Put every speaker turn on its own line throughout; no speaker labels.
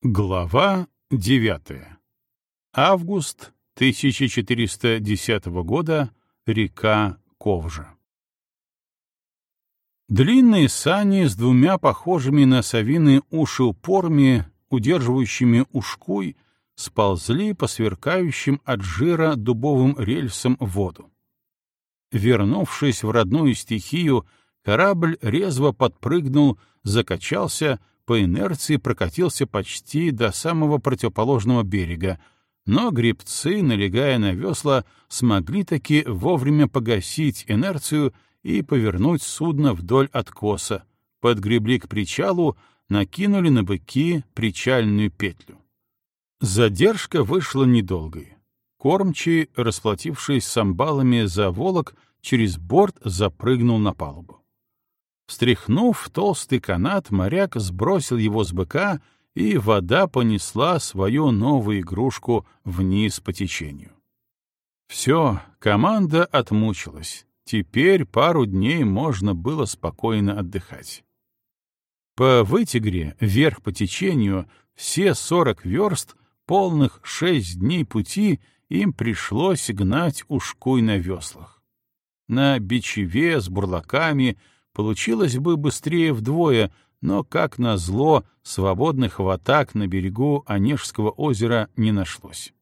Глава 9. Август 1410 года. Река Ковжа. Длинные сани с двумя похожими на совиные уши упорами, удерживающими ушкуй, сползли по сверкающим от жира дубовым рельсам в воду. Вернувшись в родную стихию, корабль резво подпрыгнул, закачался, по инерции прокатился почти до самого противоположного берега, но гребцы, налегая на весла, смогли таки вовремя погасить инерцию и повернуть судно вдоль откоса, подгребли к причалу, накинули на быки причальную петлю. Задержка вышла недолгой. Кормчий, расплатившись с за волок, через борт запрыгнул на палубу. Встряхнув толстый канат, моряк сбросил его с быка, и вода понесла свою новую игрушку вниз по течению. Все, команда отмучилась. Теперь пару дней можно было спокойно отдыхать. По вытигре, вверх по течению, все сорок верст, полных шесть дней пути, им пришлось гнать ушкуй на веслах. На бичеве с бурлаками — Получилось бы быстрее вдвое, но, как назло, свободных ватак на берегу Онежского озера не нашлось.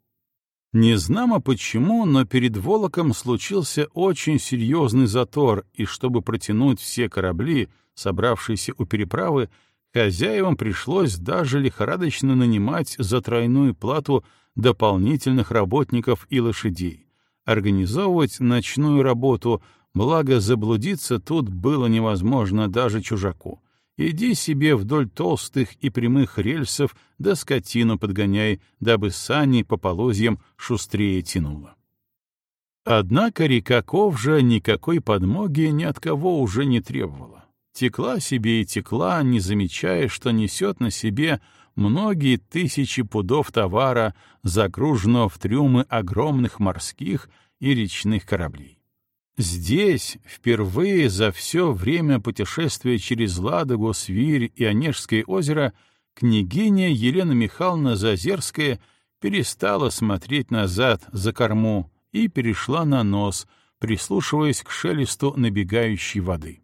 Незнамо почему, но перед Волоком случился очень серьезный затор, и чтобы протянуть все корабли, собравшиеся у переправы, хозяевам пришлось даже лихорадочно нанимать за тройную плату дополнительных работников и лошадей, организовывать ночную работу, Благо, заблудиться тут было невозможно даже чужаку. Иди себе вдоль толстых и прямых рельсов, да скотину подгоняй, дабы сани по полозьям шустрее тянуло. Однако река Ковжа никакой подмоги ни от кого уже не требовала. Текла себе и текла, не замечая, что несет на себе многие тысячи пудов товара, загруженного в трюмы огромных морских и речных кораблей. Здесь впервые за все время путешествия через Ладогу, Свирь и Онежское озеро княгиня Елена Михайловна Зазерская перестала смотреть назад за корму и перешла на нос, прислушиваясь к шелесту набегающей воды.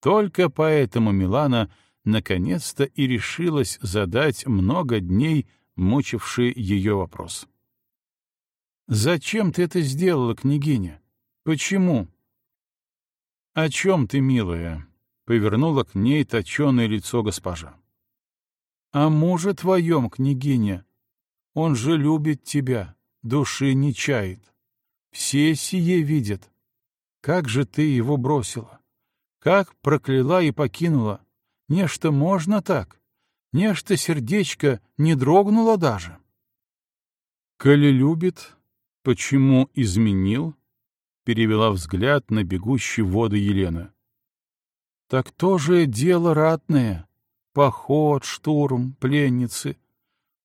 Только поэтому Милана наконец-то и решилась задать много дней мучивший ее вопрос. «Зачем ты это сделала, княгиня?» Почему? О чем ты, милая? Повернула к ней точеное лицо госпожа. О муже твоем, княгиня. Он же любит тебя, души не чает. Все сие видят. Как же ты его бросила? Как прокляла и покинула? Нечто можно так? Нечто сердечко не дрогнуло даже? Коли любит, почему изменил? — перевела взгляд на бегущие воды Елена. «Так тоже дело ратное. Поход, штурм, пленницы.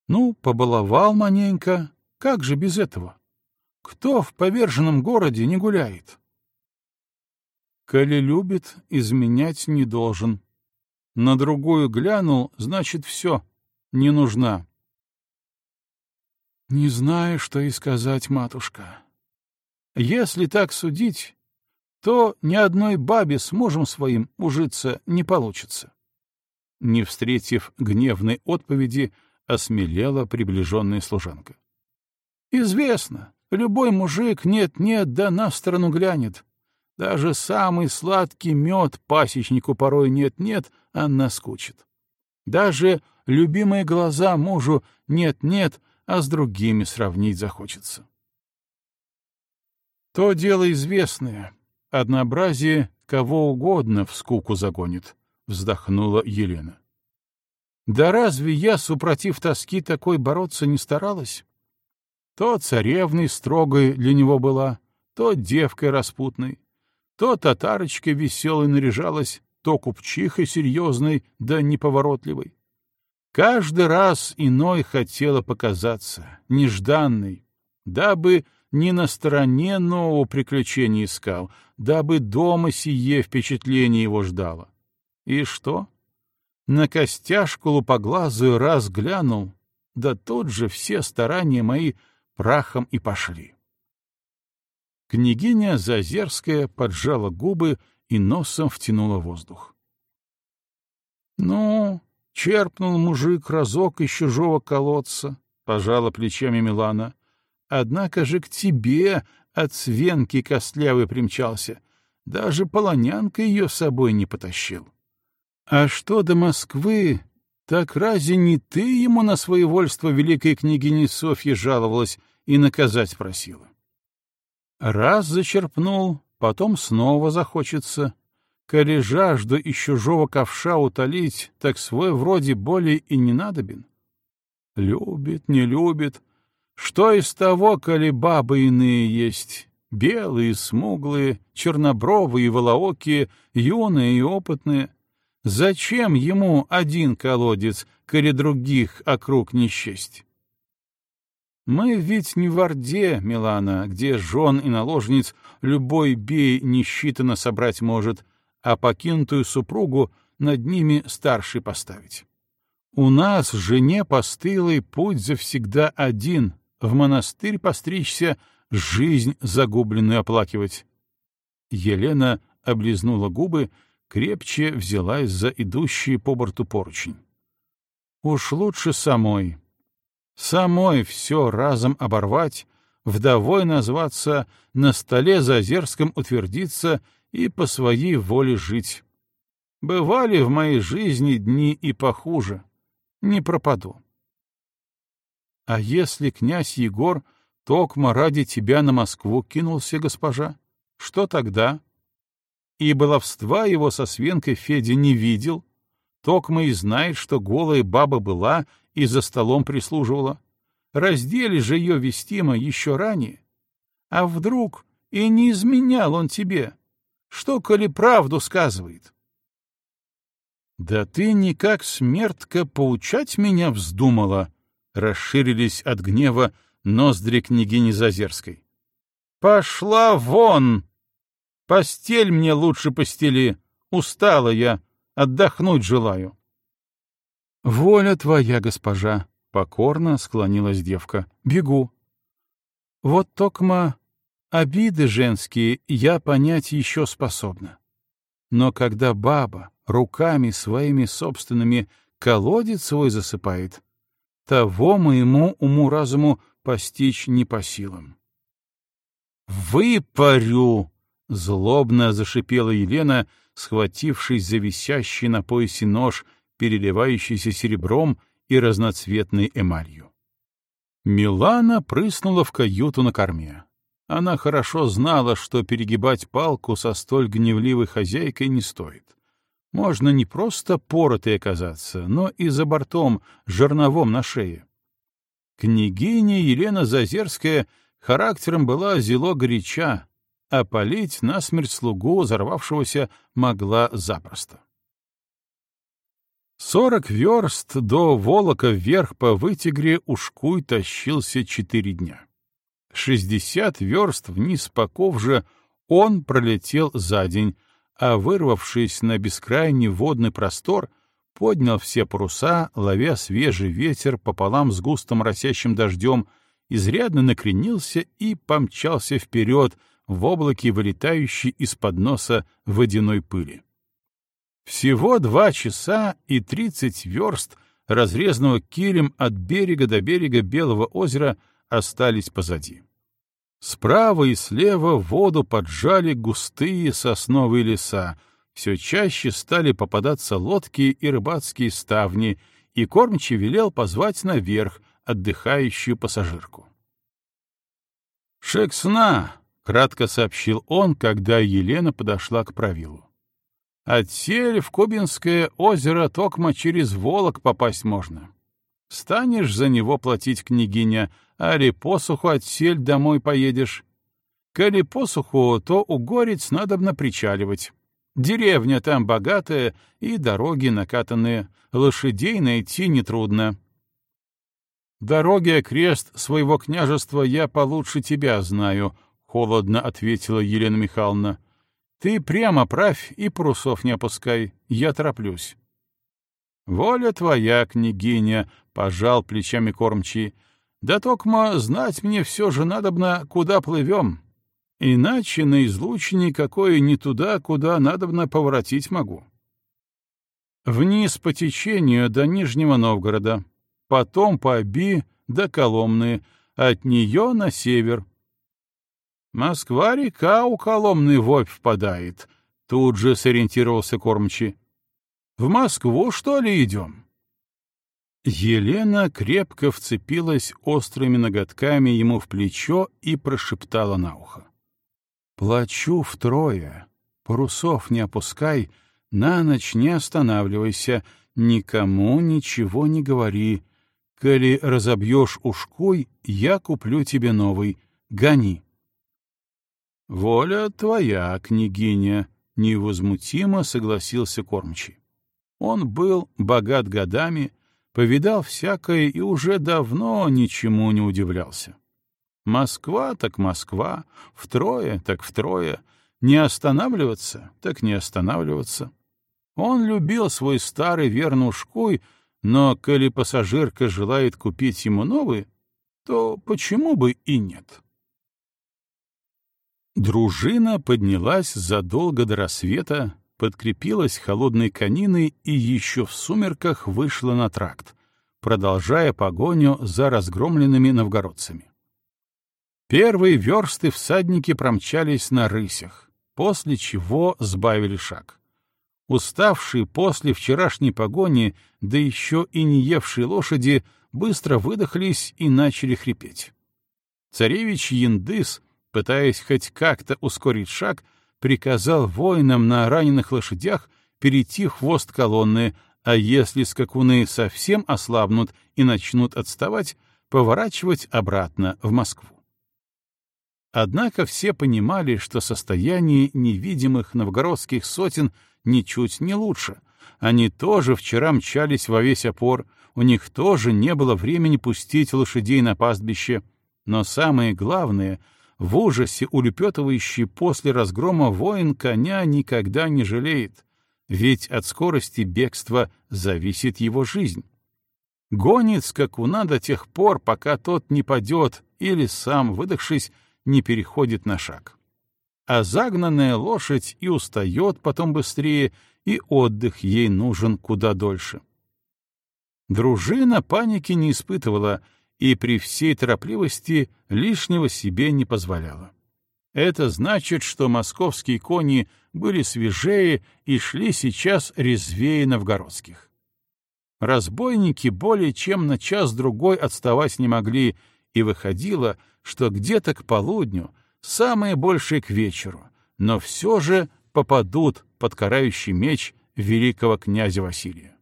Ну, побаловал маненько. Как же без этого? Кто в поверженном городе не гуляет?» «Коли любит, изменять не должен. На другую глянул, значит, все, не нужна». «Не знаю, что и сказать, матушка», если так судить, то ни одной бабе с мужем своим ужиться не получится. Не встретив гневной отповеди, осмелела приближенная служанка. Известно, любой мужик нет-нет, да на сторону глянет. Даже самый сладкий мед пасечнику порой нет-нет, а наскучит. Даже любимые глаза мужу нет-нет, а с другими сравнить захочется. То дело известное. Однообразие кого угодно в скуку загонит, — вздохнула Елена. Да разве я, супротив тоски, такой бороться не старалась? То царевной строгой для него была, то девкой распутной, то татарочкой веселой наряжалась, то купчихой серьезной да неповоротливой. Каждый раз иной хотела показаться, нежданной, дабы не на стороне нового приключения искал, дабы дома сие впечатление его ждало. И что? На костяшку лупоглазую раз глянул, да тут же все старания мои прахом и пошли. Княгиня Зазерская поджала губы и носом втянула воздух. — Ну, черпнул мужик разок из чужого колодца, — пожала плечами Милана. — Однако же к тебе от свенки костлявый примчался. Даже полонянка ее с собой не потащил. А что до Москвы, так разве не ты ему на своевольство великой княгини Софьи жаловалась и наказать просила? Раз зачерпнул, потом снова захочется. Коли жажду из чужого ковша утолить, так свой вроде более и не надобен. Любит, не любит. Что из того, коли бабы иные есть? Белые, смуглые, чернобровые, волоокие, юные и опытные. Зачем ему один колодец, коли других округ не счесть? Мы ведь не в Орде, Милана, где жен и наложниц любой бей несчитанно собрать может, а покинутую супругу над ними старший поставить. У нас, жене постылой, путь завсегда один — в монастырь постричься, жизнь загубленную оплакивать. Елена облизнула губы, крепче взялась за идущий по борту поручень. Уж лучше самой, Самой все разом оборвать, вдовой назваться, на столе за Озерском утвердиться и по своей воле жить. Бывали в моей жизни дни и похуже. Не пропаду. А если князь Егор токмо ради тебя на Москву кинулся, госпожа, что тогда? И баловства его со свенкой Федя не видел, токмо и знает, что голая баба была и за столом прислуживала. Раздели же ее вестимо еще ранее. А вдруг и не изменял он тебе? Что, коли правду сказывает? Да ты никак смертка поучать меня вздумала, расширились от гнева ноздри княгини Зазерской. Пошла вон! Постель мне лучше постели, устала я, отдохнуть желаю. «Воля твоя, госпожа!» — покорно склонилась девка. «Бегу!» «Вот токма обиды женские я понять еще способна. Но когда баба руками своими собственными колодец свой засыпает, того моему уму-разуму постичь не по силам. «Выпарю!» — злобно зашипела Елена, схватившись за висящий на поясе нож — переливающийся серебром и разноцветной эмалью. Милана прыснула в каюту на корме. Она хорошо знала, что перегибать палку со столь гневливой хозяйкой не стоит. Можно не просто поротой оказаться, но и за бортом, жерновом на шее. Княгиня Елена Зазерская характером была зело горяча, а полить насмерть слугу взорвавшегося могла запросто. Сорок верст до Волока вверх по Вытигре Ушкуй тащился четыре дня. Шестьдесят верст вниз по Ковже он пролетел за день, а вырвавшись на бескрайний водный простор, поднял все паруса, ловя свежий ветер пополам с густым росящим дождем, изрядно накренился и помчался вперед в облаке вылетающей из-под носа водяной пыли. Всего два часа и тридцать верст разрезанного килем от берега до берега Белого озера остались позади. Справа и слева воду поджали густые сосновые леса, все чаще стали попадаться лодки и рыбацкие ставни, и кормчий велел позвать наверх отдыхающую пассажирку. «Шексна!» — кратко сообщил он, когда Елена подошла к правилу. Отсель в Кубинское озеро Токма через Волок попасть можно. Станешь за него платить, княгиня, али посуху отсель домой поедешь. Коли посуху, то у горец надобно причаливать. Деревня там богатая и дороги накатанные, лошадей найти нетрудно. «Дороги окрест своего княжества я получше тебя знаю», — холодно ответила Елена Михайловна. Ты прямо правь и парусов не опускай, я тороплюсь. Воля твоя, княгиня, — пожал плечами кормчий. Да токмо знать мне все же надобно, куда плывем. Иначе на излучине какое не туда, куда надобно поворотить могу. Вниз по течению до Нижнего Новгорода, потом по Оби до Коломны, от нее на север. Москва-река у Коломны в Обь впадает, тут же сориентировался кормчий. В Москву, что ли, идем? Елена крепко вцепилась острыми ноготками ему в плечо и прошептала на ухо. «Плачу втрое. Парусов не опускай, на ночь не останавливайся, никому ничего не говори. Коли разобьешь ушкуй, я куплю тебе новый. Гони». «Воля твоя, княгиня», — невозмутимо согласился кормчий. Он был богат годами, повидал всякое и уже давно ничему не удивлялся. Москва так Москва, втрое так втрое, не останавливаться так не останавливаться. Он любил свой старый верный ушкуй, но, коли пассажирка желает купить ему новый, то почему бы и нет? Дружина поднялась задолго до рассвета, подкрепилась холодной кониной и еще в сумерках вышла на тракт, продолжая погоню за разгромленными новгородцами. Первые версты всадники промчались на рысях, после чего сбавили шаг. Уставшие после вчерашней погони, да еще и не евшие лошади, быстро выдохлись и начали хрипеть. Царевич Яндыс, пытаясь хоть как-то ускорить шаг, приказал воинам на раненых лошадях перейти хвост колонны, а если скакуны совсем ослабнут и начнут отставать, поворачивать обратно в Москву. Однако все понимали, что состояние невидимых новгородских сотен ничуть не лучше. Они тоже вчера мчались во весь опор, у них тоже не было времени пустить лошадей на пастбище. Но самое главное — в ужасе улепетывающий после разгрома воин коня никогда не жалеет, ведь от скорости бегства зависит его жизнь. Гонит скакуна до тех пор, пока тот не падет или сам, выдохшись, не переходит на шаг. А загнанная лошадь и устает потом быстрее, и отдых ей нужен куда дольше. Дружина паники не испытывала — и при всей торопливости лишнего себе не позволяла. Это значит, что московские кони были свежее и шли сейчас резвее новгородских. Разбойники более чем на час-другой отставать не могли, и выходило, что где-то к полудню, самое большее к вечеру, но все же попадут под карающий меч великого князя Василия.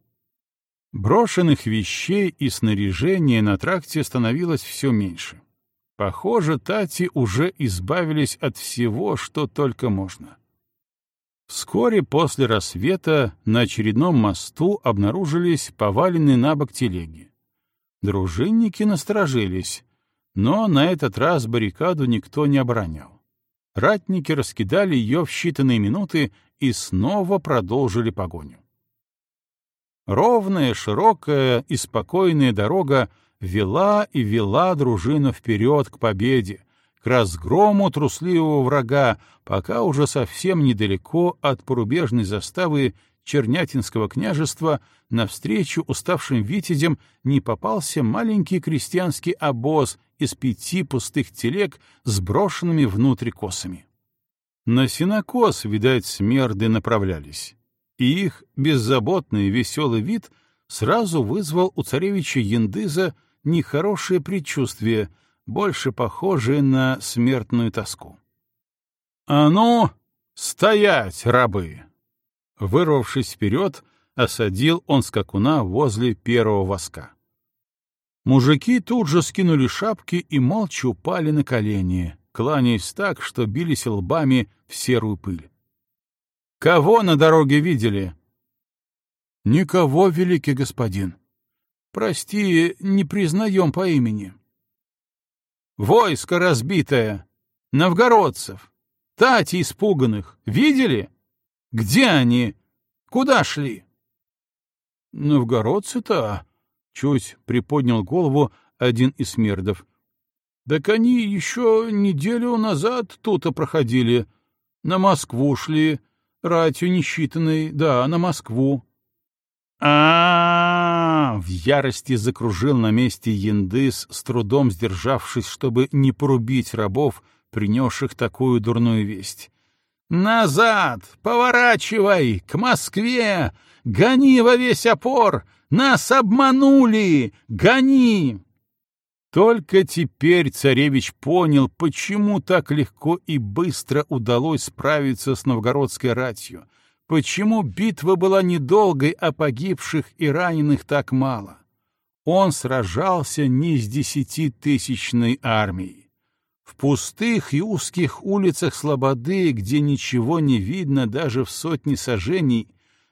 Брошенных вещей и снаряжения на тракте становилось все меньше. Похоже, Тати уже избавились от всего, что только можно. Вскоре после рассвета на очередном мосту обнаружились поваленные на бок телеги. Дружинники насторожились, но на этот раз баррикаду никто не оборонял. Ратники раскидали ее в считанные минуты и снова продолжили погоню. Ровная, широкая и спокойная дорога вела и вела дружину вперед к победе, к разгрому трусливого врага, пока уже совсем недалеко от порубежной заставы Чернятинского княжества навстречу уставшим витязям не попался маленький крестьянский обоз из пяти пустых телег с брошенными внутрь косами. На сенокос, видать, смерды направлялись и их беззаботный веселый вид сразу вызвал у царевича Яндыза нехорошее предчувствие, больше похожее на смертную тоску. «А ну, стоять, рабы!» Вырвавшись вперед, осадил он скакуна возле первого воска. Мужики тут же скинули шапки и молча упали на колени, кланяясь так, что бились лбами в серую пыль. Кого на дороге видели? Никого, великий господин. Прости, не признаем по имени. Войско разбитое, новгородцев, тати испуганных, видели? Где они? Куда шли? Новгородцы-то? Чуть приподнял голову один из смердов. Так они еще неделю назад тут проходили. На Москву шли, ратью несчитанной, да, на Москву. -а В ярости закружил на месте Яндыс, с трудом сдержавшись, чтобы не порубить рабов, принесших такую дурную весть. «Назад! Поворачивай! К Москве! Гони во весь опор! Нас обманули! Гони!» Только теперь царевич понял, почему так легко и быстро удалось справиться с новгородской ратью, почему битва была недолгой, а погибших и раненых так мало. Он сражался не с десятитысячной армией. В пустых и узких улицах Слободы, где ничего не видно даже в сотне сажений,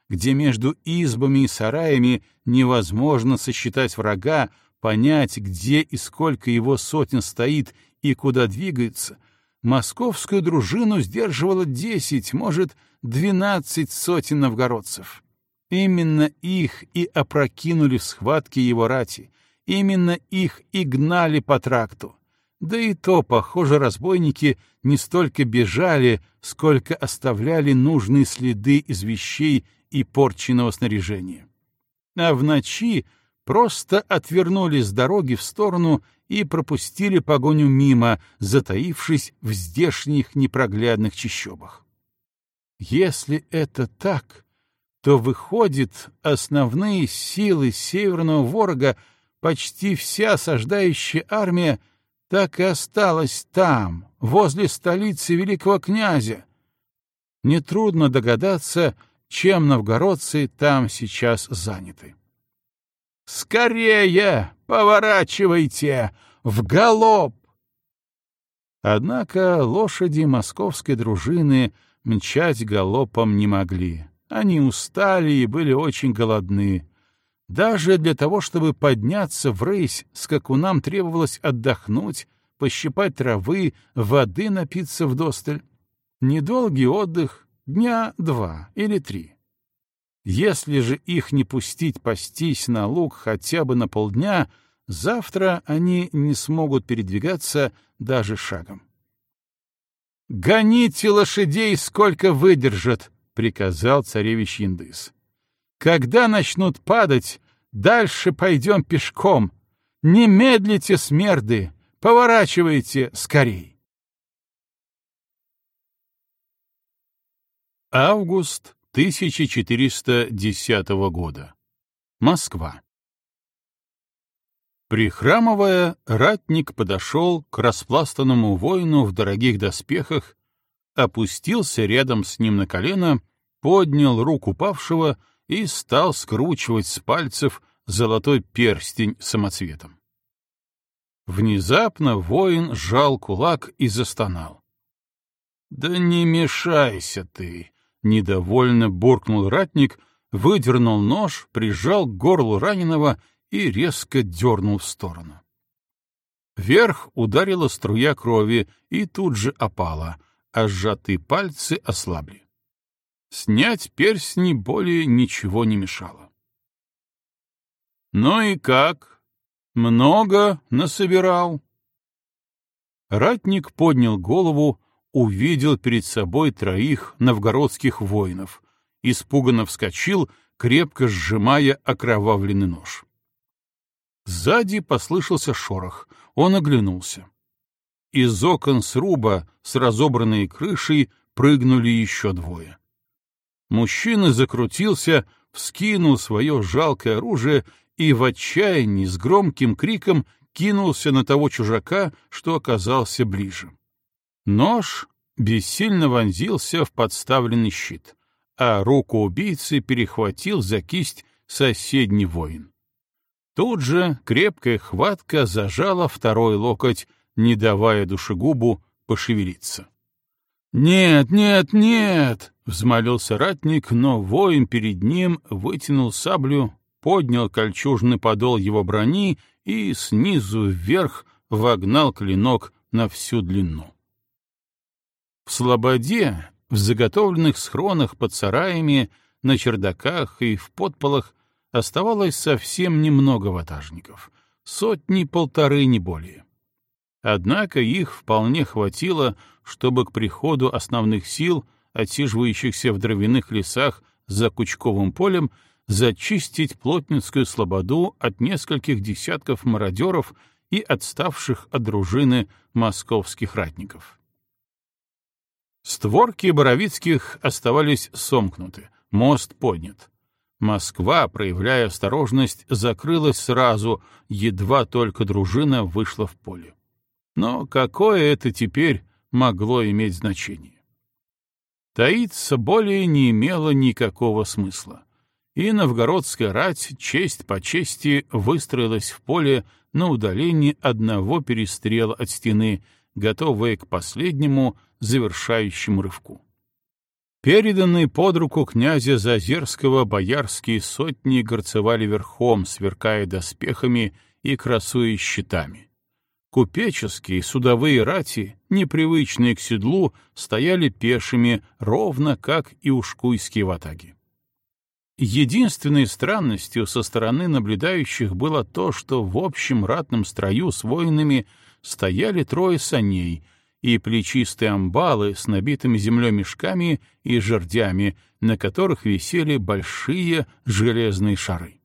где между избами и сараями невозможно сосчитать врага, понять, где и сколько его сотен стоит и куда двигается, московскую дружину сдерживало десять, может, двенадцать сотен новгородцев. Именно их и опрокинули в схватке его рати, именно их и гнали по тракту. Да и то, похоже, разбойники не столько бежали, сколько оставляли нужные следы из вещей и порченного снаряжения. А в ночи просто отвернули с дороги в сторону и пропустили погоню мимо, затаившись в здешних непроглядных чащобах. Если это так, то, выходит, основные силы северного ворога, почти вся осаждающая армия, так и осталась там, возле столицы великого князя. Нетрудно догадаться, чем новгородцы там сейчас заняты. Скорее! Поворачивайте! В галоп! Однако лошади московской дружины мчать галопом не могли. Они устали и были очень голодны. Даже для того, чтобы подняться в рейс, скакунам требовалось отдохнуть, пощипать травы, воды напиться вдосталь. Недолгий отдых — дня два или три. Если же их не пустить пастись на луг хотя бы на полдня, завтра они не смогут передвигаться даже шагом. «Гоните лошадей, сколько выдержат!» — приказал царевич Яндыс. «Когда начнут падать, дальше пойдем пешком. Не медлите, смерды, поворачивайте скорей!» Август 1410 года. Москва. Прихрамывая, ратник подошел к распластанному воину в дорогих доспехах, опустился рядом с ним на колено, поднял руку павшего и стал скручивать с пальцев золотой перстень самоцветом. Внезапно воин сжал кулак и застонал. «Да не мешайся ты!» Недовольно буркнул ратник, выдернул нож, прижал к горлу раненого и резко дернул в сторону. Вверх ударила струя крови и тут же опала, а сжатые пальцы ослабли. Снять перстни более ничего не мешало. «Ну и как? Много насобирал?» Ратник поднял голову, увидел перед собой троих новгородских воинов, испуганно вскочил, крепко сжимая окровавленный нож. Сзади послышался шорох, он оглянулся. Из окон сруба с разобранной крышей прыгнули еще двое. Мужчина закрутился, вскинул свое жалкое оружие и в отчаянии с громким криком кинулся на того чужака, что оказался ближе. Нож бессильно вонзился в подставленный щит, а руку убийцы перехватил за кисть соседний воин. Тут же крепкая хватка зажала второй локоть, не давая душегубу пошевелиться. «Нет, нет, нет!» — взмолился ратник, но воин перед ним вытянул саблю, поднял кольчужный подол его брони и снизу вверх вогнал клинок на всю длину. В Слободе, в заготовленных схронах под сараями, на чердаках и в подполах оставалось совсем немного ватажников, сотни-полторы не более. Однако их вполне хватило, чтобы к приходу основных сил, отсиживающихся в дровяных лесах за Кучковым полем, зачистить Плотницкую слободу от нескольких десятков мародеров и отставших от дружины московских ратников. Створки Боровицких оставались сомкнуты, мост поднят. Москва, проявляя осторожность, закрылась сразу, едва только дружина вышла в поле. Но какое это теперь могло иметь значение? Таиться более не имело никакого смысла. И новгородская рать, честь по чести, выстроилась в поле на удалении одного перестрела от стены, готовая к последнему завершающему рывку. Переданные под руку князя Зазерского боярские сотни горцевали верхом, сверкая доспехами и красуясь щитами. Купеческие судовые рати, непривычные к седлу, стояли пешими, ровно как и ушкуйские ватаги. Единственной странностью со стороны наблюдающих было то, что в общем ратном строю с воинами стояли трое саней и плечистые амбалы с набитыми землей мешками и жердями, на которых висели большие железные шары.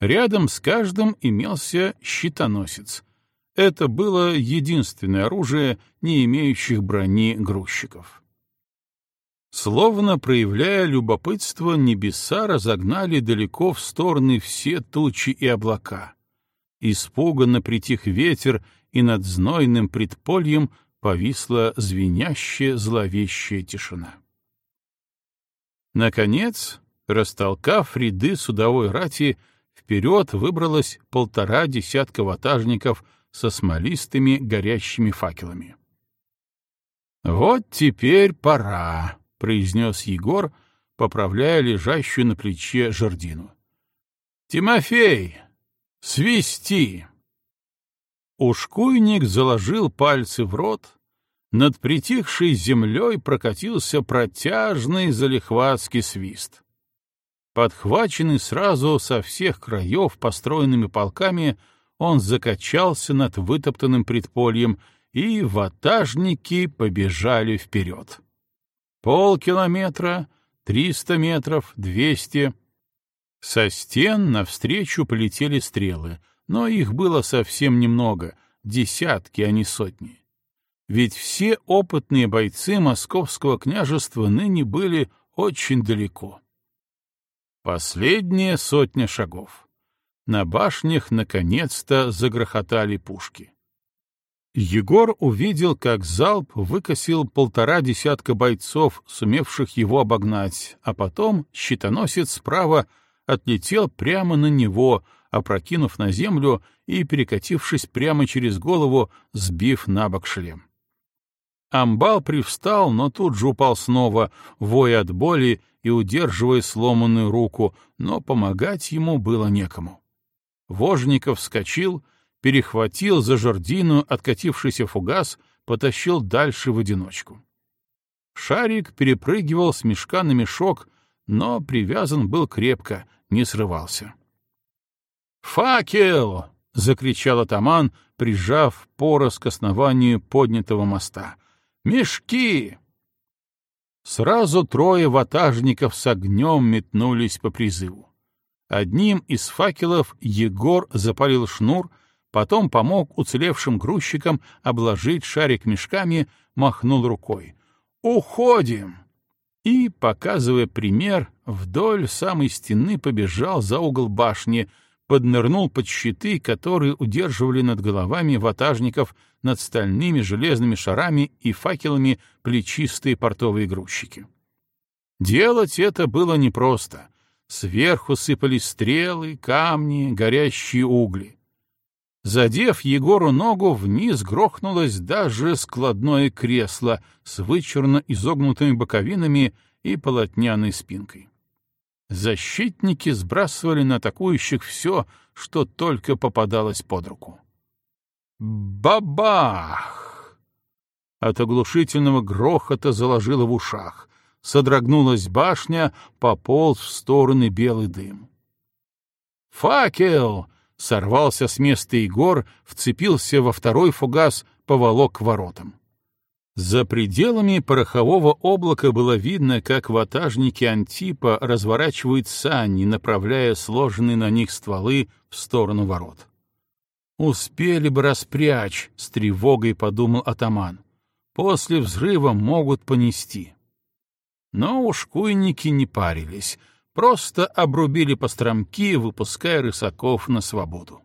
Рядом с каждым имелся щитоносец. Это было единственное оружие, не имеющих брони грузчиков. Словно проявляя любопытство, небеса разогнали далеко в стороны все тучи и облака. Испуганно притих ветер, и над знойным предпольем повисла звенящая зловещая тишина. Наконец, растолкав ряды судовой рати, вперед выбралось полтора десятка ватажников со смолистыми горящими факелами. «Вот теперь пора», — произнес Егор, поправляя лежащую на плече жердину. «Тимофей, свисти!» Ушкуйник заложил пальцы в рот, над притихшей землей прокатился протяжный залихватский свист. Подхваченный сразу со всех краев построенными полками, он закачался над вытоптанным предпольем, и ватажники побежали вперед. Полкилометра, триста метров, двести. Со стен навстречу полетели стрелы, но их было совсем немного, десятки, а не сотни. Ведь все опытные бойцы московского княжества ныне были очень далеко. Последняя сотня шагов. На башнях наконец-то загрохотали пушки. Егор увидел, как залп выкосил полтора десятка бойцов, сумевших его обогнать, а потом щитоносец справа отлетел прямо на него, опрокинув на землю и перекатившись прямо через голову, сбив на бок шлем. Амбал привстал, но тут же упал снова, воя от боли и удерживая сломанную руку, но помогать ему было некому. Вожников вскочил — перехватил за жердину откатившийся фугас, потащил дальше в одиночку. Шарик перепрыгивал с мешка на мешок, но привязан был крепко, не срывался. «Факел!» — закричал атаман, прижав порос к основанию поднятого моста. «Мешки!» Сразу трое ватажников с огнем метнулись по призыву. Одним из факелов Егор запалил шнур, потом помог уцелевшим грузчикам обложить шарик мешками, махнул рукой. «Уходим!» И, показывая пример, вдоль самой стены побежал за угол башни, поднырнул под щиты, которые удерживали над головами ватажников над стальными железными шарами и факелами плечистые портовые грузчики. Делать это было непросто. Сверху сыпались стрелы, камни, горящие угли. Задев Егору ногу, вниз грохнулось даже складное кресло с вычурно изогнутыми боковинами и полотняной спинкой. Защитники сбрасывали на атакующих все, что только попадалось под руку. Бабах! От оглушительного грохота заложило в ушах. Содрогнулась башня, пополз в стороны белый дым. «Факел!» — сорвался с места Егор, вцепился во второй фугас, поволок к воротам. За пределами порохового облака было видно, как ватажники Антипа разворачивают сани, направляя сложенные на них стволы в сторону ворот. «Успели бы распрячь», — с тревогой подумал атаман. «После взрыва могут понести». Но ушкуйники не парились, просто обрубили постромки, выпуская рысаков на свободу.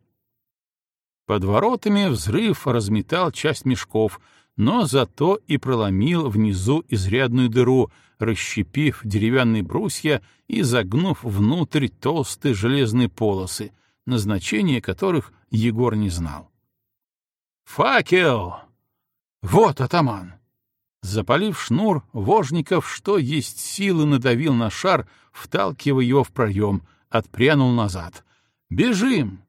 Под воротами взрыв разметал часть мешков — но зато и проломил внизу изрядную дыру, расщепив деревянные брусья и загнув внутрь толстые железные полосы, назначение которых Егор не знал. «Факел! Вот атаман!» Запалив шнур, Вожников, что есть силы, надавил на шар, вталкивая его в проем, отпрянул назад. «Бежим!»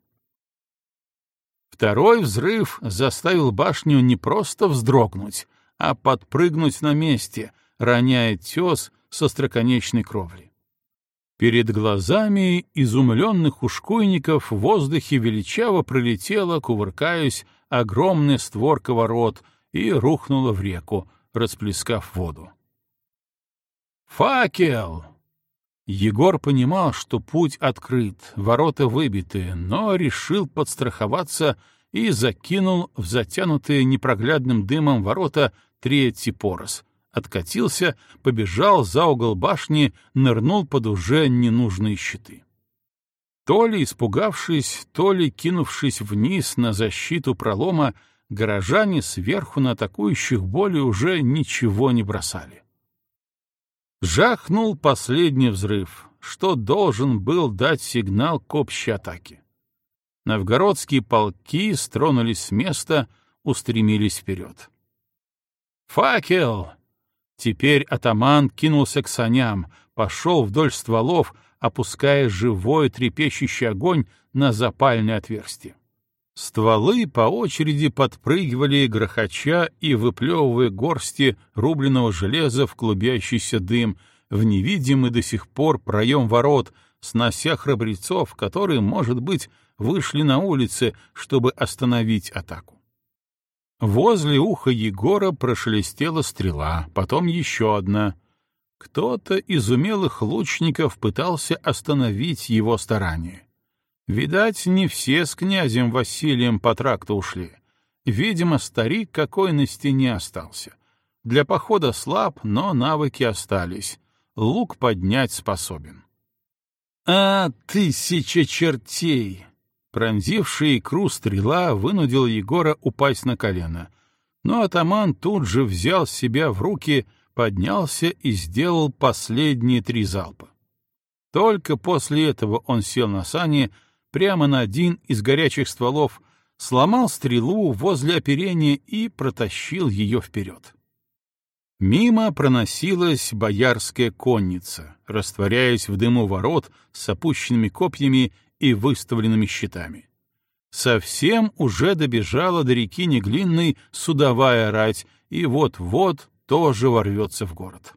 Второй взрыв заставил башню не просто вздрогнуть, а подпрыгнуть на месте, роняя тес со строконечной кровли. Перед глазами изумленных ушкуйников в воздухе величаво пролетела, кувыркаясь, огромная створка ворот и рухнула в реку, расплескав воду. «Факел!» Егор понимал, что путь открыт, ворота выбиты, но решил подстраховаться и закинул в затянутые непроглядным дымом ворота третий порос. Откатился, побежал за угол башни, нырнул под уже ненужные щиты. То ли испугавшись, то ли кинувшись вниз на защиту пролома, горожане сверху на атакующих боли уже ничего не бросали. Жахнул последний взрыв, что должен был дать сигнал к общей атаке. Новгородские полки стронулись с места, устремились вперед. «Факел!» Теперь атаман кинулся к саням, пошел вдоль стволов, опуская живой трепещущий огонь на запальное отверстие. Стволы по очереди подпрыгивали, грохоча и выплевывая горсти рубленного железа в клубящийся дым, в невидимый до сих пор проем ворот, снося храбрецов, которые, может быть, вышли на улицы, чтобы остановить атаку. Возле уха Егора прошелестела стрела, потом еще одна. Кто-то из умелых лучников пытался остановить его старания. Видать, не все с князем Василием по тракту ушли. Видимо, старик какой на стене остался. Для похода слаб, но навыки остались. Лук поднять способен. «А, тысяча чертей!» Пронзившая икру стрела вынудила Егора упасть на колено. Но атаман тут же взял себя в руки, поднялся и сделал последние три залпа. Только после этого он сел на сани, прямо на один из горячих стволов, сломал стрелу возле оперения и протащил ее вперед. Мимо проносилась боярская конница, растворяясь в дыму ворот с опущенными копьями и выставленными щитами. Совсем уже добежала до реки Неглинной судовая рать, и вот-вот тоже ворвется в город.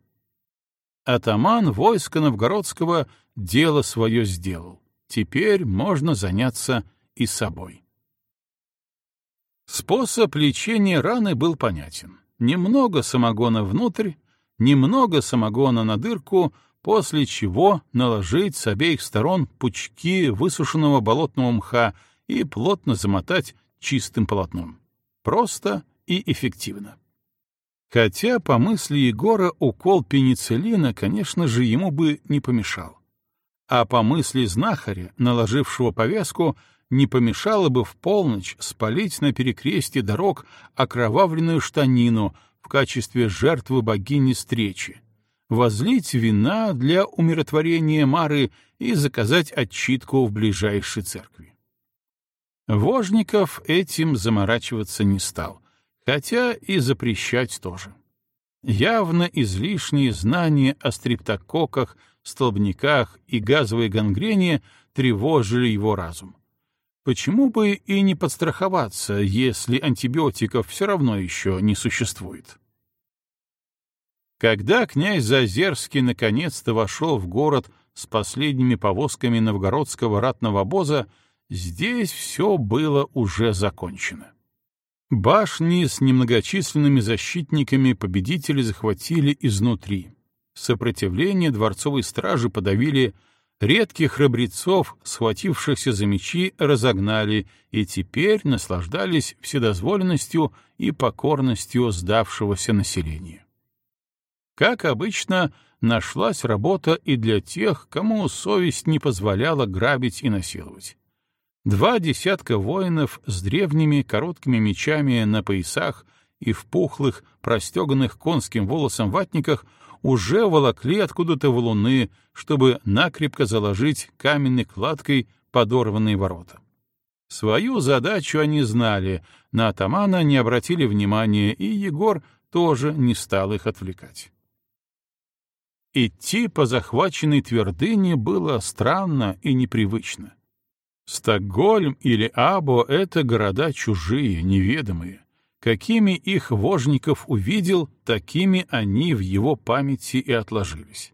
Атаман войска Новгородского дело свое сделал. Теперь можно заняться и собой. Способ лечения раны был понятен. Немного самогона внутрь, немного самогона на дырку, после чего наложить с обеих сторон пучки высушенного болотного мха и плотно замотать чистым полотном. Просто и эффективно. Хотя, по мысли Егора, укол пенициллина, конечно же, ему бы не помешал а по мысли знахаря, наложившего повязку, не помешало бы в полночь спалить на перекрестье дорог окровавленную штанину в качестве жертвы богини встречи, возлить вина для умиротворения Мары и заказать отчитку в ближайшей церкви. Вожников этим заморачиваться не стал, хотя и запрещать тоже. Явно излишние знания о стриптококках столбняках и газовой гангрене тревожили его разум. Почему бы и не подстраховаться, если антибиотиков все равно еще не существует? Когда князь Зазерский наконец-то вошел в город с последними повозками новгородского ратного обоза, здесь все было уже закончено. Башни с немногочисленными защитниками победители захватили изнутри. Сопротивление дворцовой стражи подавили, редких храбрецов, схватившихся за мечи, разогнали и теперь наслаждались вседозволенностью и покорностью сдавшегося населения. Как обычно, нашлась работа и для тех, кому совесть не позволяла грабить и насиловать. Два десятка воинов с древними короткими мечами на поясах и в пухлых, простеганных конским волосом ватниках уже волокли откуда-то валуны, чтобы накрепко заложить каменной кладкой подорванные ворота. Свою задачу они знали, на атамана не обратили внимания, и Егор тоже не стал их отвлекать. Идти по захваченной твердыне было странно и непривычно. Стокгольм или Або — это города чужие, неведомые. Какими их вожников увидел, такими они в его памяти и отложились.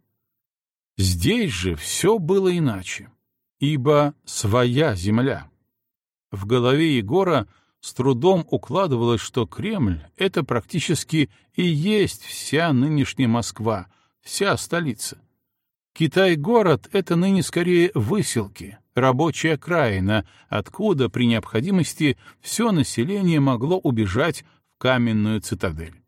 Здесь же все было иначе, ибо своя земля. В голове Егора с трудом укладывалось, что Кремль — это практически и есть вся нынешняя Москва, вся столица. Китай-город — это ныне скорее выселки, рабочая окраина, откуда при необходимости все население могло убежать в каменную цитадель.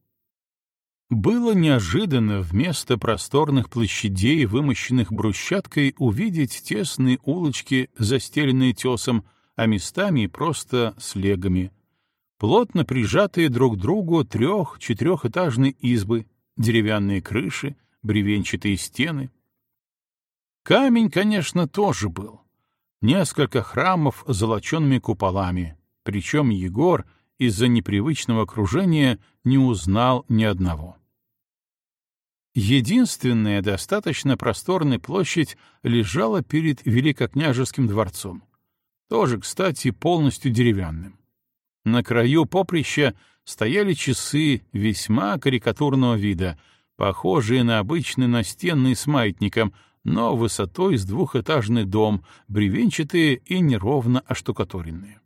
Было неожиданно вместо просторных площадей, вымощенных брусчаткой, увидеть тесные улочки, застеленные тесом, а местами просто слегами. Плотно прижатые друг к другу трех-четырехэтажные избы, деревянные крыши, бревенчатые стены. Камень, конечно, тоже был. Несколько храмов с золоченными куполами, причем Егор из-за непривычного окружения не узнал ни одного. Единственная достаточно просторная площадь лежала перед Великокняжеским дворцом, тоже, кстати, полностью деревянным. На краю поприща стояли часы весьма карикатурного вида, похожие на обычный настенный с маятником, но высотой с двухэтажный дом, бревенчатые и неровно оштукатуренные.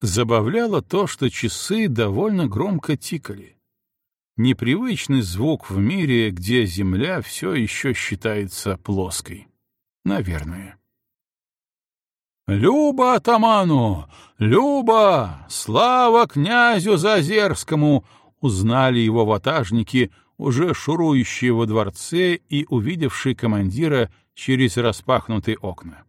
Забавляло то, что часы довольно громко тикали. Непривычный звук в мире, где Земля все еще считается плоской. Наверное. «Люба атаману! Люба! Слава князю Зазерскому!» Узнали его ватажники, уже шурующие во дворце и увидевшие командира через распахнутые окна.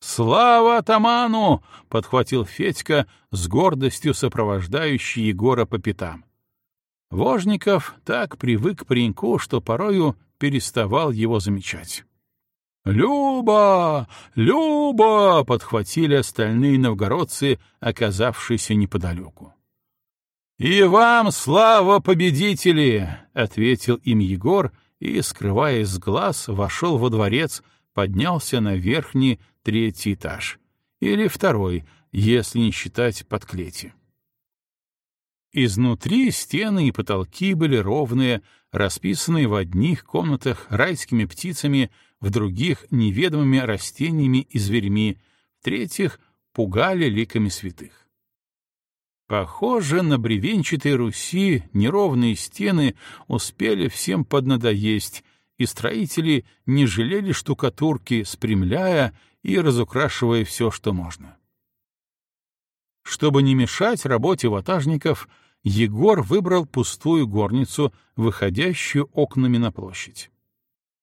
«Слава атаману!» — подхватил Федька, с гордостью сопровождающий Егора по пятам. Вожников так привык к пареньку, что порою переставал его замечать. «Люба! Люба!» — подхватили остальные новгородцы, оказавшиеся неподалеку. «И вам слава, победители!» — ответил им Егор и, скрываясь с глаз, вошел во дворец, поднялся на верхний третий этаж. Или второй, если не считать подклети. Изнутри стены и потолки были ровные, расписанные в одних комнатах райскими птицами, в других — неведомыми растениями и зверьми, в третьих — пугали ликами святых. Похоже, на бревенчатой Руси неровные стены успели всем поднадоесть, и строители не жалели штукатурки, спрямляя и разукрашивая все, что можно. Чтобы не мешать работе ватажников, Егор выбрал пустую горницу, выходящую окнами на площадь.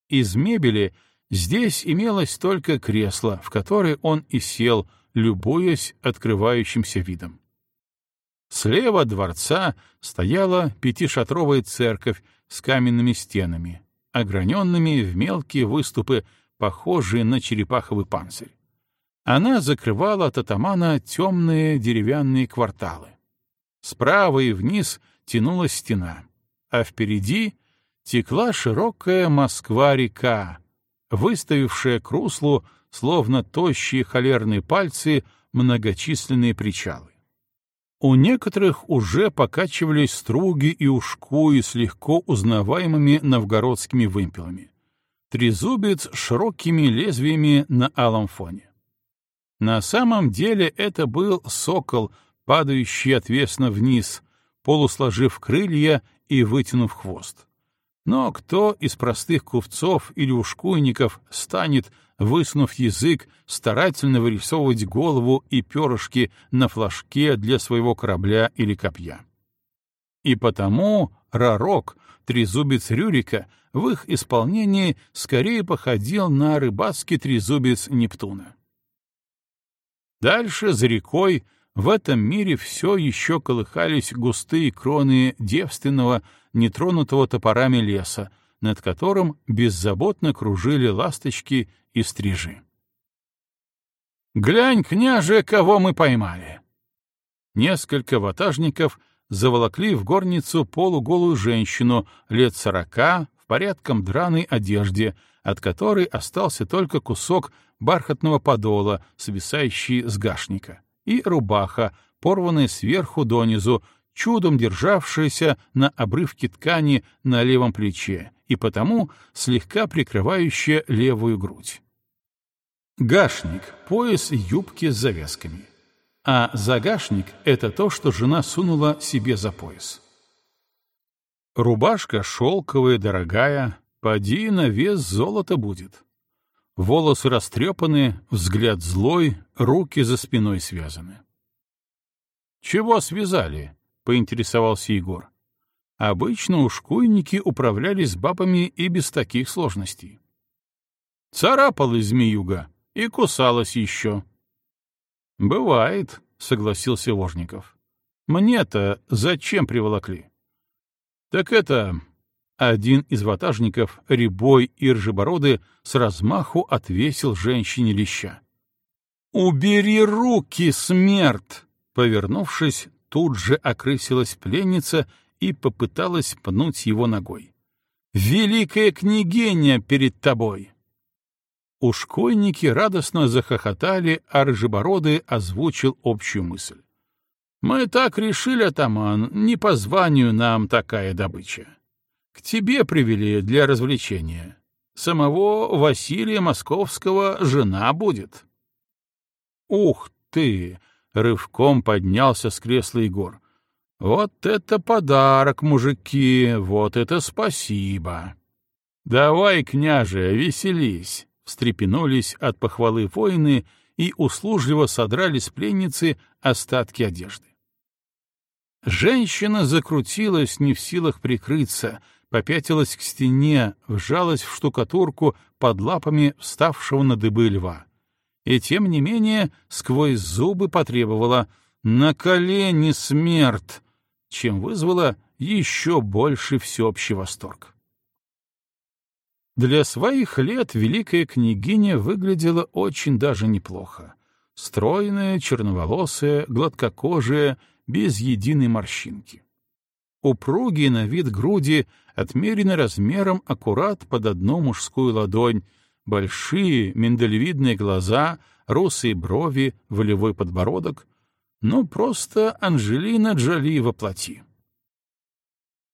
Из мебели здесь имелось только кресло, в которое он и сел, любуясь открывающимся видом. Слева от дворца стояла пятишатровая церковь с каменными стенами, ограненными в мелкие выступы, похожие на черепаховый панцирь. Она закрывала от атамана темные деревянные кварталы. Справа и вниз тянулась стена, а впереди текла широкая Москва-река, выставившая к руслу, словно тощие холерные пальцы, многочисленные причалы. У некоторых уже покачивались струги и ушкуи с легко узнаваемыми новгородскими вымпелами. Трезубец с широкими лезвиями на алом фоне. На самом деле это был сокол, падающий отвесно вниз, полусложив крылья и вытянув хвост. Но кто из простых купцов или ушкуйников станет, высунув язык, старательно вырисовывать голову и перышки на флажке для своего корабля или копья? И потому Рарок, трезубец Рюрика, в их исполнении скорее походил на рыбацкий трезубец Нептуна. Дальше, за рекой, в этом мире все еще колыхались густые кроны девственного, нетронутого топорами леса, над которым беззаботно кружили ласточки и стрижи. «Глянь, княже, кого мы поймали!» Несколько ватажников заволокли в горницу полуголую женщину лет сорока в порядком драной одежде, от которой остался только кусок бархатного подола, свисающий с гашника, и рубаха, порванная сверху донизу, чудом державшаяся на обрывке ткани на левом плече и потому слегка прикрывающая левую грудь. Гашник — пояс юбки с завязками. А загашник — это то, что жена сунула себе за пояс. Рубашка шелковая, дорогая, поди на вес золота будет. Волосы растрепаны, взгляд злой, руки за спиной связаны. «Чего связали?» — поинтересовался Егор. Обычно ушкуйники управлялись бабами и без таких сложностей. Царапалась змеюга и кусалась еще. «Бывает», — согласился Вожников. «Мне-то зачем приволокли?» «Так это, один из ватажников, Рябой и Ржебороды, с размаху отвесил женщине леща. «Убери руки, смерть!» Повернувшись, тут же окрысилась пленница и попыталась пнуть его ногой. «Великая княгиня перед тобой!» Ушкойники радостно захохотали, а Рыжебороды озвучил общую мысль. «Мы так решили, атаман, не по званию нам такая добыча. К тебе привели для развлечения. Самого Василия Московского жена будет. Ух ты! Рывком поднялся с кресла Егор. Вот это подарок, мужики, вот это спасибо. Давай, княже, веселись, встрепенулись от похвалы воины и услужливо содрали с пленницы остатки одежды. Женщина закрутилась, не в силах прикрыться, попятилась к стене, вжалась в штукатурку под лапами вставшего на дыбы льва. И тем не менее сквозь зубы потребовала «На колени, смерть!», чем вызвала еще больше всеобщий восторг. Для своих лет великая княгиня выглядела очень даже неплохо. Стройная, черноволосая, гладкокожая, без единой морщинки. Упругие на вид груди отмерены размером аккурат под одну мужскую ладонь, большие миндалевидные глаза, русые брови, волевой подбородок, но просто Анжелина Джоли воплоти.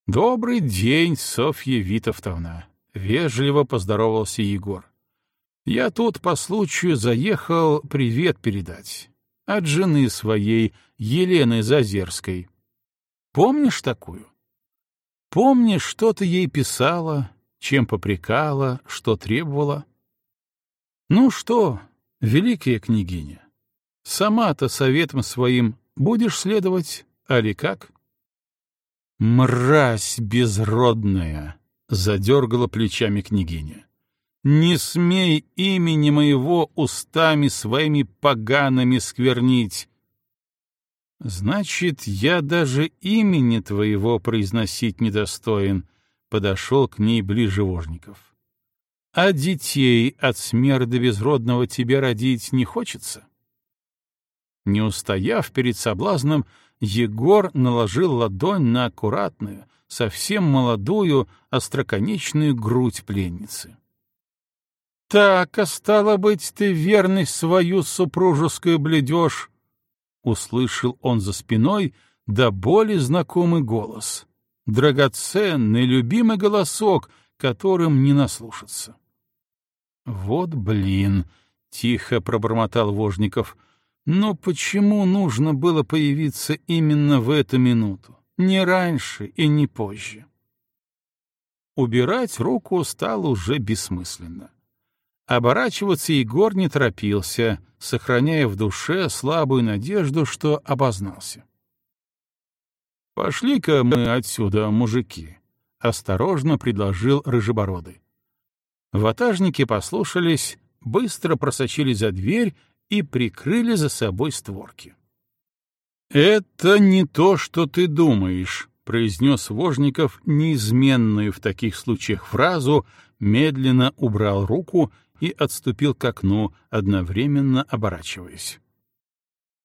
«Добрый день, Софья Витовтовна!» — вежливо поздоровался Егор. «Я тут по случаю заехал привет передать. От жены своей, Елены Зазерской. Помнишь такую? Помнишь, что ты ей писала, чем попрекала, что требовала? Ну что, великая княгиня, сама-то советом своим будешь следовать, али как? Мразь безродная! — задергала плечами княгиня. «Не смей имени моего устами своими погаными сквернить, Значит, я даже имени твоего произносить недостоин, подошел к ней ближе Вожников. А детей от смерда безродного тебе родить не хочется? Не устояв перед соблазном, Егор наложил ладонь на аккуратную, совсем молодую, остроконечную грудь пленницы. «Так, а стало быть, ты верность свою супружескую бледешь, услышал он за спиной до боли знакомый голос. Драгоценный, любимый голосок, которым не наслушаться. Вот блин, — тихо пробормотал Вожников. Но почему нужно было появиться именно в эту минуту? Не раньше и не позже. Убирать руку стало уже бессмысленно. Оборачиваться Егор не торопился, сохраняя в душе слабую надежду, что обознался. «Пошли-ка мы отсюда, мужики», — осторожно предложил Рыжебородый. Ватажники послушались, быстро просочили за дверь и прикрыли за собой створки. «Это не то, что ты думаешь», — произнес Вожников неизменную в таких случаях фразу, медленно убрал руку и отступил к окну, одновременно оборачиваясь.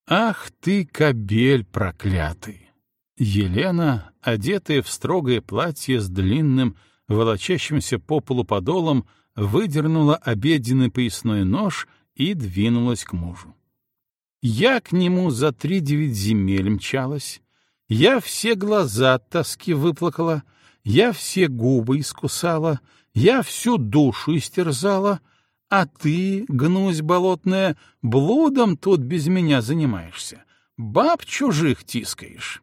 «Ах ты, кобель проклятый!» Елена, одетая в строгое платье с длинным, волочащимся по полу подолом, выдернула обеденный поясной нож и двинулась к мужу. Я к нему за три девять земель мчалась, я все глаза от тоски выплакала, я все губы искусала, я всю душу истерзала, а ты, гнусь болотная, блудом тут без меня занимаешься, баб чужих тискаешь.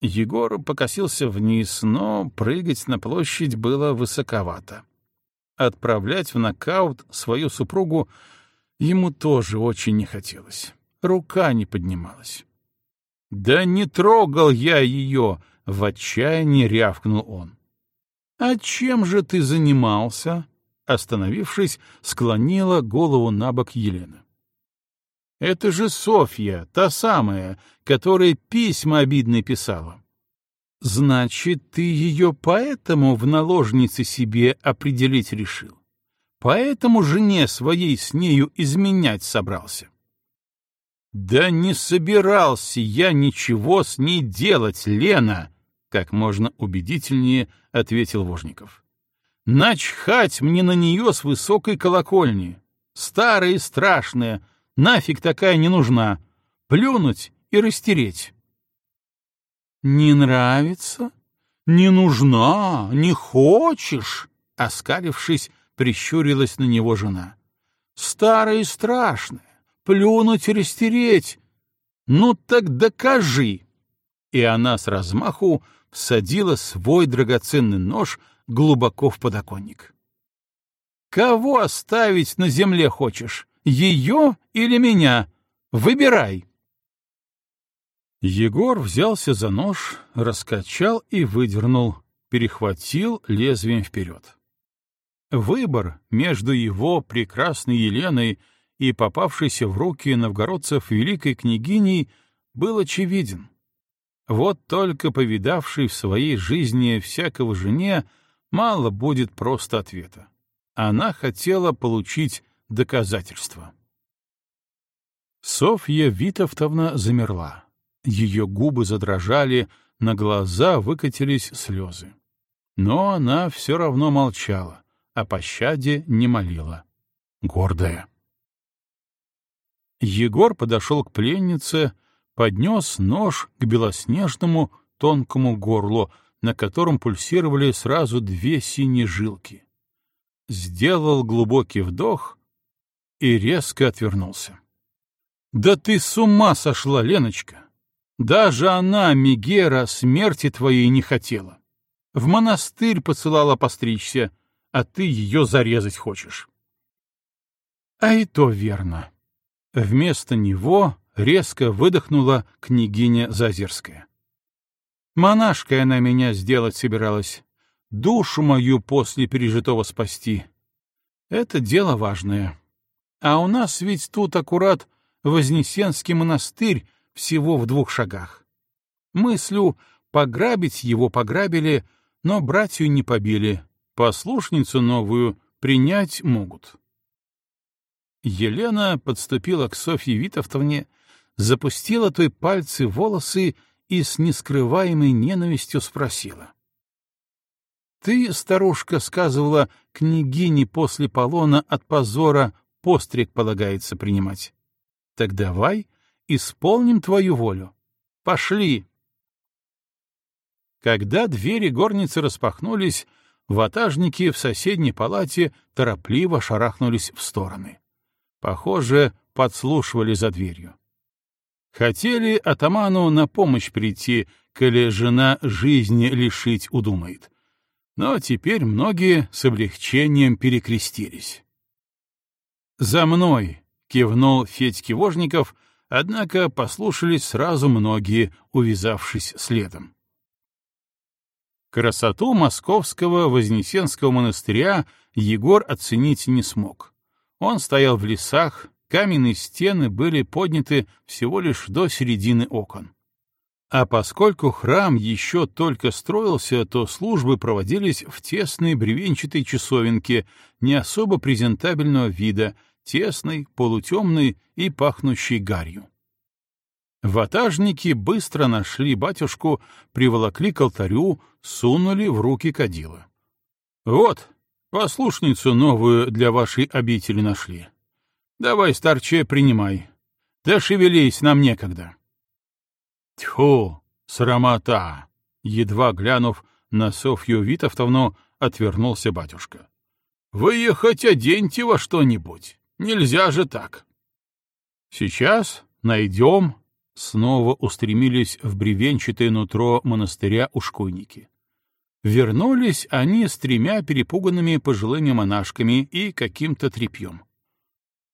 Егор покосился вниз, но прыгать на площадь было высоковато. Отправлять в нокаут свою супругу ему тоже очень не хотелось. Рука не поднималась. «Да не трогал я ее!» — в отчаянии рявкнул он. «А чем же ты занимался?» Остановившись, склонила голову на бок Елена. «Это же Софья, та самая, которая письма обидные писала». «Значит, ты ее поэтому в наложнице себе определить решил? Поэтому жене своей с нею изменять собрался?» «Да не собирался я ничего с ней делать, Лена!» — как можно убедительнее ответил Вожников. «Начхать мне на нее с высокой колокольни! Старая и страшная, нафиг такая не нужна! Плюнуть и растереть!» «Не нравится? Не нужна? Не хочешь?» Оскалившись, прищурилась на него жена. «Старая и страшная плюнуть и растереть. Ну так докажи!» И она с размаху всадила свой драгоценный нож глубоко в подоконник. «Кого оставить на земле хочешь? Ее или меня? Выбирай!» Егор взялся за нож, раскачал и выдернул, перехватил лезвием вперед. Выбор между его прекрасной Еленой и попавшийся в руки новгородцев великой княгиней был очевиден. Вот только повидавшей в своей жизни всякого жене мало будет просто ответа. Она хотела получить доказательства. Софья Витовтовна замерла. Ее губы задрожали, на глаза выкатились слезы. Но она все равно молчала, о пощаде не молила. Гордая. Егор подошел к пленнице, поднес нож к белоснежному тонкому горлу, на котором пульсировали сразу две синие жилки. Сделал глубокий вдох и резко отвернулся. «Да ты с ума сошла, Леночка! Даже она, Мегера, смерти твоей не хотела. В монастырь посылала постричься, а ты ее зарезать хочешь». «А и то верно», Вместо него резко выдохнула княгиня Зазерская. Монашкой она меня сделать собиралась, душу мою после пережитого спасти. Это дело важное. А у нас ведь тут аккурат Вознесенский монастырь всего в двух шагах. Мыслю, пограбить его пограбили, но братью не побили, послушницу новую принять могут. Елена подступила к Софье Витовтовне, запустила той пальцы в волосы и с нескрываемой ненавистью спросила. — Ты, старушка, сказывала, княгине после полона от позора постриг полагается принимать. Так давай исполним твою волю. Пошли. Когда двери горницы распахнулись, Ватажники в соседней палате торопливо шарахнулись в стороны. Похоже, подслушивали за дверью. Хотели атаману на помощь прийти, коли жена жизни лишить удумает. Но теперь многие с облегчением перекрестились. «За мной!» — кивнул Федьки Вожников, однако послушались сразу многие, увязавшись следом. Красоту московского Вознесенского монастыря Егор оценить не смог. Он стоял в лесах, каменные стены были подняты всего лишь до середины окон. А поскольку храм еще только строился, то службы проводились в тесной бревенчатой часовенке не особо презентабельного вида, тесной, полутемной и пахнущей гарью. Ватажники быстро нашли батюшку, приволокли к алтарю, сунули в руки кадила. «Вот, послушницу новую для вашей обители нашли. Давай, старче, принимай. Да шевелись, нам некогда». Тьфу, срамота! Едва глянув на Софью Витовтовну, отвернулся батюшка. Вы ее хоть оденьте во что-нибудь. Нельзя же так. Сейчас найдем. Снова устремились в бревенчатое нутро монастыря ушкуйники. Вернулись они с тремя перепуганными пожилыми монашками и каким-то тряпьем.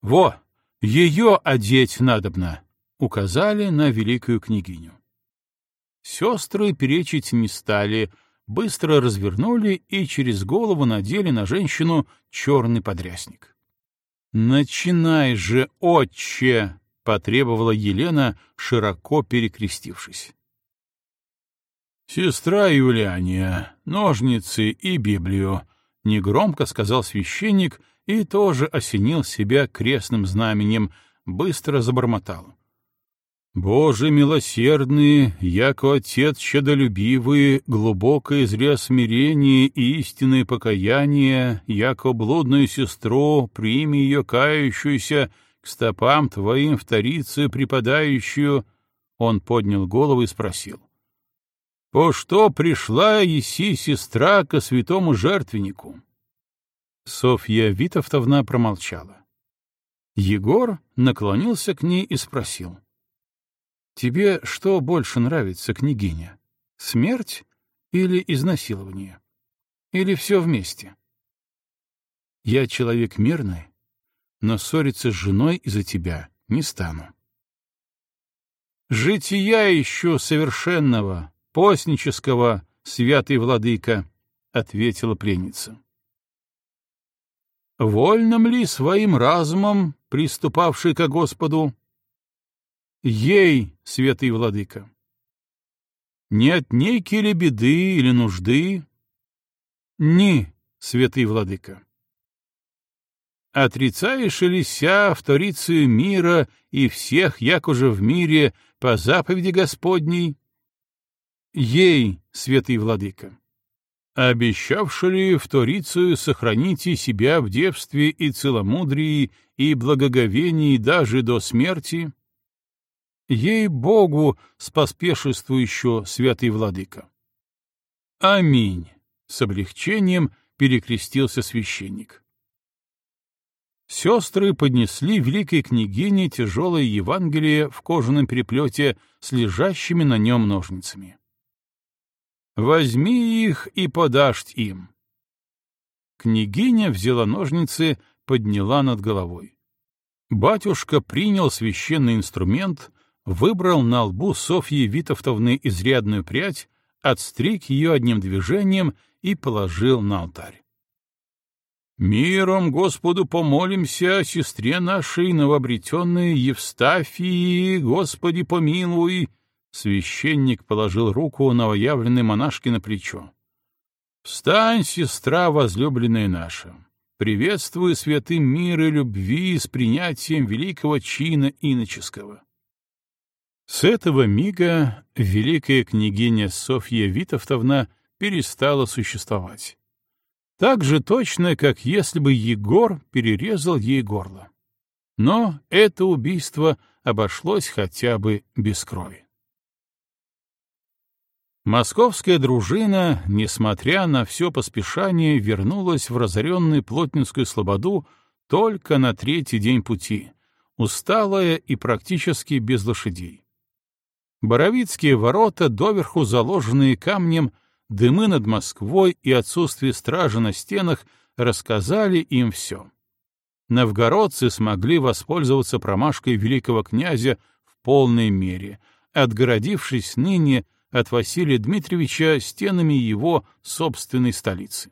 «Во, ее одеть надобно!» — указали на великую княгиню. Сестры перечить не стали, быстро развернули и через голову надели на женщину черный подрясник. «Начинай же, отче!» — потребовала Елена, широко перекрестившись. «Сестра Юлиания, ножницы и Библию», — негромко сказал священник и тоже осенил себя крестным знаменем, быстро забормотал. Боже милосердный, яко Отец щедолюбивый, глубокое зря смирение и истинное покаяние, яко блудную сестру, прими ее кающуюся, к стопам твоим вторицы припадающую, он поднял голову и спросил. «По что пришла еси сестра ко святому жертвеннику?» Софья Витовтовна промолчала. Егор наклонился к ней и спросил. Тебе что больше нравится, княгиня? Смерть или изнасилование? Или все вместе? Я человек мирный, но ссориться с женой из-за тебя не стану. «Жития еще совершенного, постнического, святый владыка», — ответила пленница. «Вольным ли своим разумом, приступавший ко Господу, Ей, святый владыка. Не от некие ли беды или нужды? Ни, святый владыка. Отрицаешь ли ся вторицию мира и всех, як уже в мире, по заповеди Господней? Ей, святый владыка. Обещавши ли вторицию сохраните себя в девстве и целомудрии и благоговении даже до смерти? Ей-богу, споспешествующего святый владыка. Аминь. С облегчением перекрестился священник. Сестры поднесли великой княгине тяжелое Евангелие в кожаном переплете с лежащими на нем ножницами. «Возьми их и подашь им». Княгиня взяла ножницы, подняла над головой. Батюшка принял священный инструмент, выбрал на лбу Софьи Витовтовны изрядную прядь, отстриг ее одним движением и положил на алтарь. «Миром Господу помолимся, сестре нашей новообретенной Евстафии, Господи помилуй!» Священник положил руку новоявленной монашке на плечо. «Встань, сестра возлюбленная наша! Приветствую святым мир и любви с принятием великого чина иноческого!» С этого мига великая княгиня Софья Витовтовна перестала существовать. Так же точно, как если бы Егор перерезал ей горло. Но это убийство обошлось хотя бы без крови. Московская дружина, несмотря на все поспешание, вернулась в разоренную Плотницкую слободу только на третий день пути, усталая и практически без лошадей. Боровицкие ворота, доверху заложенные камнем, дымы над Москвой и отсутствие стражи на стенах рассказали им все. Новгородцы смогли воспользоваться промашкой великого князя в полной мере, отгородившись ныне от Василия Дмитриевича стенами его собственной столицы.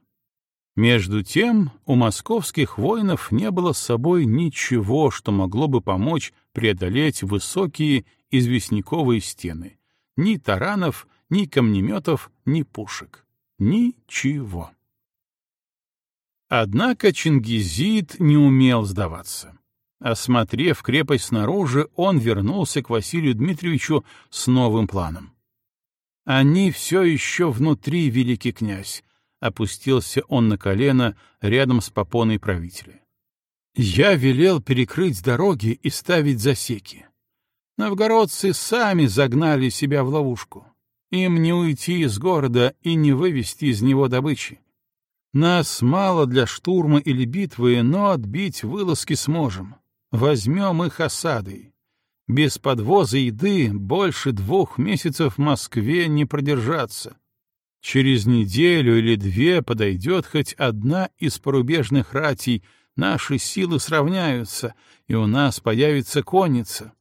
Между тем, у московских воинов не было с собой ничего, что могло бы помочь преодолеть высокие известняковые стены. Ни таранов, ни камнеметов, ни пушек. Ничего. Однако Чингизид не умел сдаваться. Осмотрев крепость снаружи, он вернулся к Василию Дмитриевичу с новым планом. «Они все еще внутри, великий князь», — опустился он на колено рядом с попоной правителя. «Я велел перекрыть дороги и ставить засеки. Новгородцы сами загнали себя в ловушку. Им не уйти из города и не вывести из него добычи. Нас мало для штурма или битвы, но отбить вылазки сможем. Возьмем их осадой. Без подвоза еды больше двух месяцев в Москве не продержаться. Через неделю или две подойдет хоть одна из порубежных ратей, наши силы сравняются, и у нас появится конница.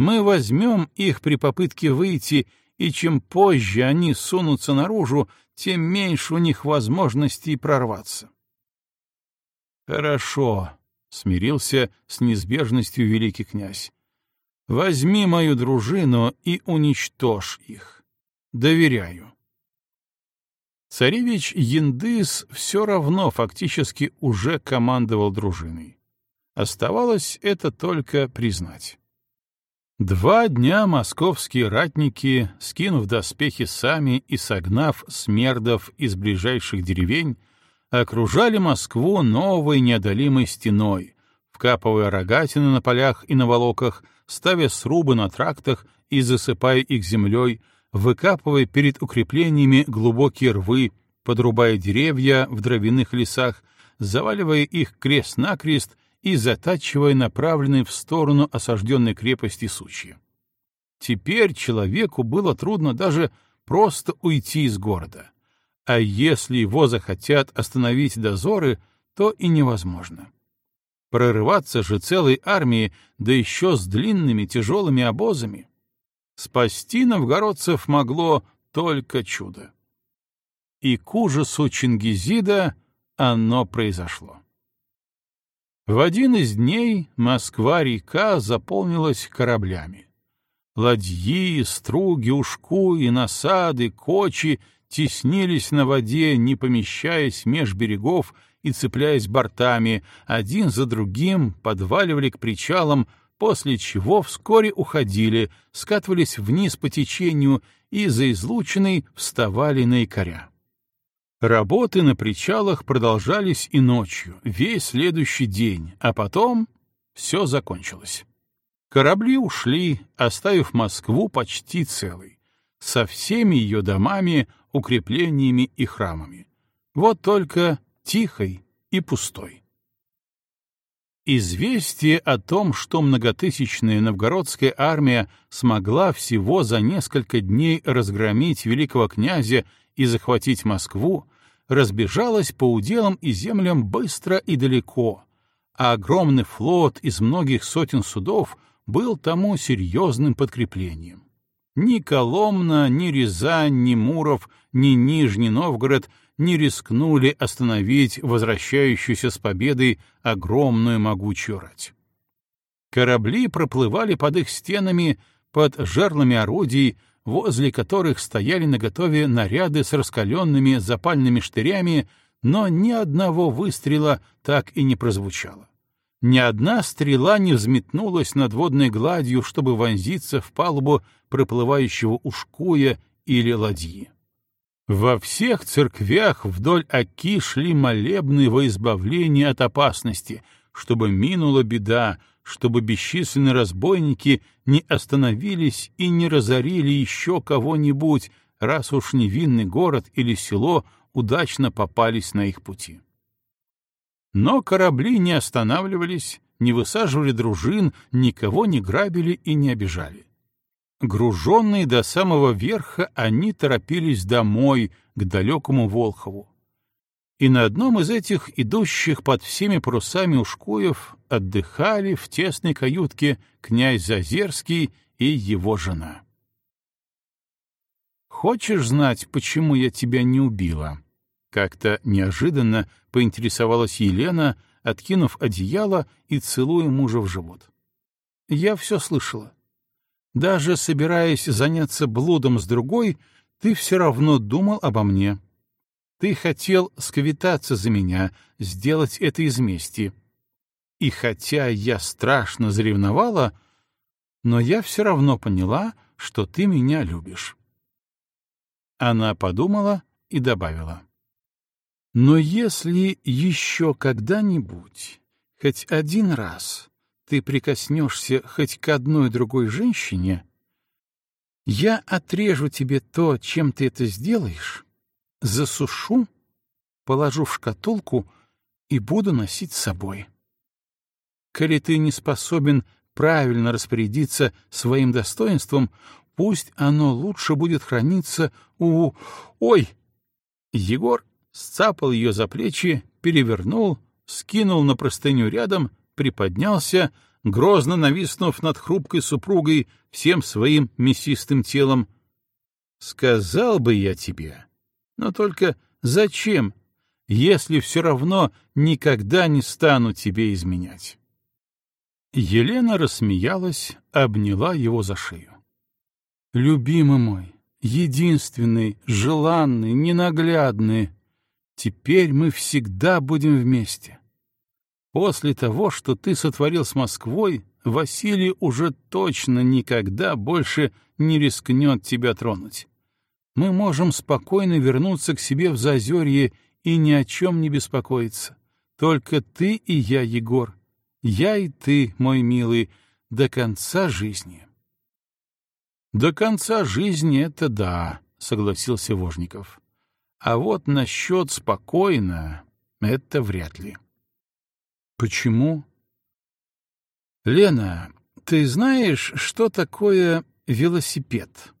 Мы возьмем их при попытке выйти, и чем позже они сунутся наружу, тем меньше у них возможностей прорваться. Хорошо, — смирился с неизбежностью великий князь. Возьми мою дружину и уничтожь их. Доверяю. Царевич Яндыс все равно фактически уже командовал дружиной. Оставалось это только признать. Два дня московские ратники, скинув доспехи сами и согнав смердов из ближайших деревень, окружали Москву новой неодолимой стеной, вкапывая рогатины на полях и на волоках, ставя срубы на трактах и засыпая их землей, выкапывая перед укреплениями глубокие рвы, подрубая деревья в дровяных лесах, заваливая их крест-накрест и затачивая направленные в сторону осажденной крепости сучья. Теперь человеку было трудно даже просто уйти из города. А если его захотят остановить дозоры, то и невозможно. Прорываться же целой армией, да еще с длинными тяжелыми обозами. Спасти новгородцев могло только чудо. И к ужасу Чингизида оно произошло. В один из дней Москва-река заполнилась кораблями. Ладьи, струги, ушкуи, насады, кочи теснились на воде, не помещаясь меж берегов и, цепляясь бортами, один за другим подваливали к причалам, после чего вскоре уходили, скатывались вниз по течению и за излученной вставали на якоря. Работы на причалах продолжались и ночью, весь следующий день, а потом все закончилось. Корабли ушли, оставив Москву почти целой, со всеми ее домами, укреплениями и храмами. Вот только тихой и пустой. Известие о том, что многотысячная новгородская армия смогла всего за несколько дней разгромить великого князя и захватить Москву, разбежалось по уделам и землям быстро и далеко, а огромный флот из многих сотен судов был тому серьезным подкреплением. Ни Коломна, ни Рязань, ни Муров, ни Нижний Новгород не рискнули остановить возвращающуюся с победой огромную могучую рать. Корабли проплывали под их стенами, под жерлами орудий, возле которых стояли наготове наряды с раскаленными запальными штырями, но ни одного выстрела так и не прозвучало. Ни одна стрела не взметнулась над водной гладью, чтобы вонзиться в палубу проплывающего ушкуя или ладьи. Во всех церквях вдоль Оки шли молебны во избавление от опасности, чтобы минула беда, чтобы бесчисленные разбойники не остановились и не разорили еще кого-нибудь, раз уж невинный город или село удачно попались на их пути. Но корабли не останавливались, не высаживали дружин, никого не грабили и не обижали. Груженные до самого верха, они торопились домой, к далекому Волхову. И на одном из этих, идущих под всеми парусами ушкуев, отдыхали в тесной каютке князь Зазерский и его жена. «Хочешь знать, почему я тебя не убила?» Как-то неожиданно поинтересовалась Елена, откинув одеяло и целуя мужа в живот. «Я все слышала. Даже собираясь заняться блудом с другой, ты все равно думал обо мне. Ты хотел сквитаться за меня, сделать это из мести. И хотя я страшно заревновала, но я все равно поняла, что ты меня любишь. Она подумала и добавила. Но если еще когда-нибудь, хоть один раз, ты прикоснешься хоть к одной другой женщине, я отрежу тебе то, чем ты это сделаешь, засушу, положу в шкатулку и буду носить с собой. Коли ты не способен правильно распорядиться своим достоинством, Пусть оно лучше будет храниться у... Ой! Егор сцапал ее за плечи, перевернул, скинул на простыню рядом, приподнялся, грозно нависнув над хрупкой супругой всем своим мясистым телом. «Сказал бы я тебе, но только зачем, если все равно никогда не стану тебе изменять?» Елена рассмеялась, обняла его за шею. Любимый мой, единственный, желанный, ненаглядный, теперь мы всегда будем вместе. После того, что ты сотворил с Москвой, Василий уже точно никогда больше не рискнет тебя тронуть. Мы можем спокойно вернуться к себе в Зазерье и ни о чем не беспокоиться. Только ты и я, Егор, я и ты, мой милый, до конца жизни. До конца жизни это да, согласился Вожников. А вот насчет спокойно — это вряд ли. Почему? Лена, ты знаешь, что такое велосипед?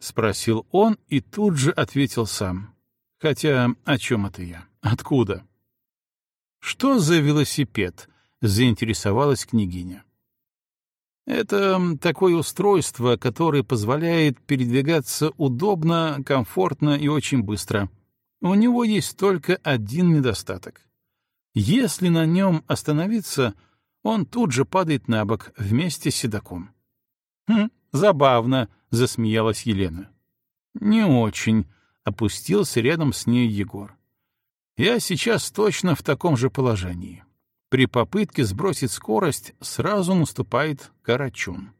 Спросил он и тут же ответил сам. Хотя о чем это я? Откуда? Что за велосипед? Заинтересовалась княгиня. Это такое устройство, которое позволяет передвигаться удобно, комфортно и очень быстро. У него есть только один недостаток. Если на нем остановиться, он тут же падает на бок вместе с седаком. «Хм, забавно», — засмеялась Елена. «Не очень», — опустился рядом с ней Егор. «Я сейчас точно в таком же положении». При попытке сбросить скорость сразу наступает карачун.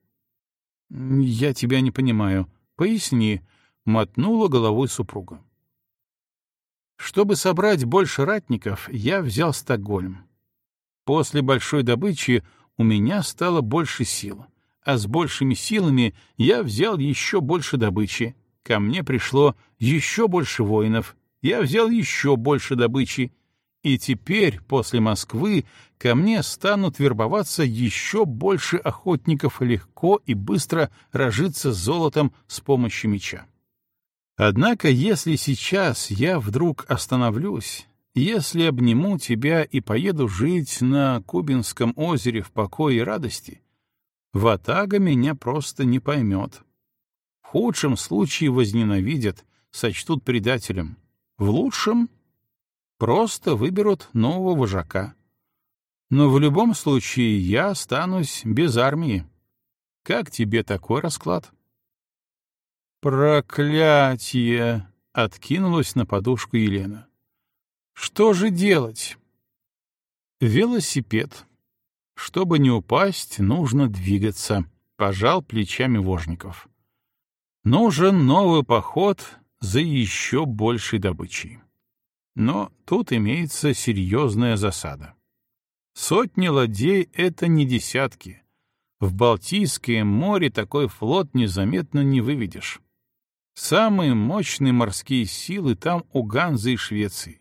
«Я тебя не понимаю. Поясни», — мотнула головой супруга. Чтобы собрать больше ратников, я взял Стокгольм. После большой добычи у меня стало больше сил, а с большими силами я взял еще больше добычи. Ко мне пришло еще больше воинов, я взял еще больше добычи, и теперь, после Москвы, ко мне станут вербоваться еще больше охотников легко и быстро разжиться золотом с помощью меча. Однако, если сейчас я вдруг остановлюсь, если обниму тебя и поеду жить на Кубинском озере в покое и радости, Ватага меня просто не поймет. В худшем случае возненавидят, сочтут предателем. В лучшем Просто выберут нового вожака. Но в любом случае я останусь без армии. Как тебе такой расклад? Проклятие! Откинулась на подушку Елена. Что же делать? Велосипед. Чтобы не упасть, нужно двигаться, пожал плечами Вожников. Нужен новый поход за еще большей добычей. Но тут имеется серьезная засада. Сотни ладей — это не десятки. В Балтийское море такой флот незаметно не выведешь. Самые мощные морские силы там у Ганзы и Швеции.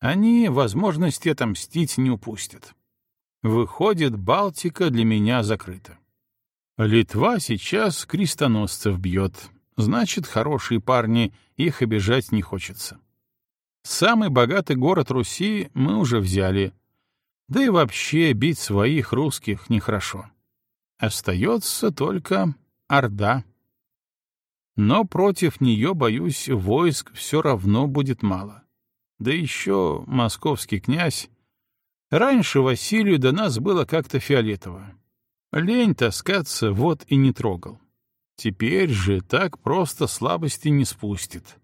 Они возможности отомстить не упустят. Выходит, Балтика для меня закрыта. Литва сейчас крестоносцев бьет. Значит, хорошие парни, их обижать не хочется. Самый богатый город Руси мы уже взяли. Да и вообще бить своих русских нехорошо. Остается только Орда. Но против нее, боюсь, войск все равно будет мало. Да еще московский князь. Раньше Василию до нас было как-то фиолетово. Лень таскаться, вот и не трогал. Теперь же так просто слабости не спустит.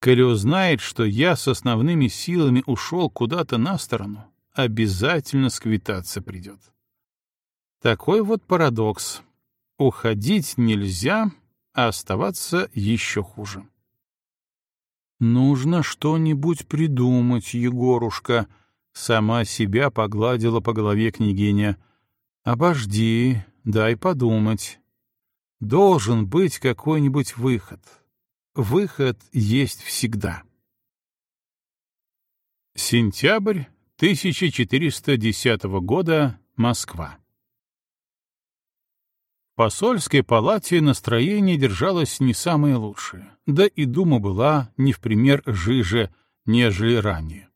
Коли узнает, что я с основными силами ушел куда-то на сторону, обязательно сквитаться придет. Такой вот парадокс. Уходить нельзя, а оставаться еще хуже. «Нужно что-нибудь придумать, Егорушка», — сама себя погладила по голове княгиня. «Обожди, дай подумать. Должен быть какой-нибудь выход. Выход есть всегда». Сентябрь 1410 года, Москва. В посольской палате настроение держалось не самое лучшее, да и дума была не в пример жиже, нежели ранее.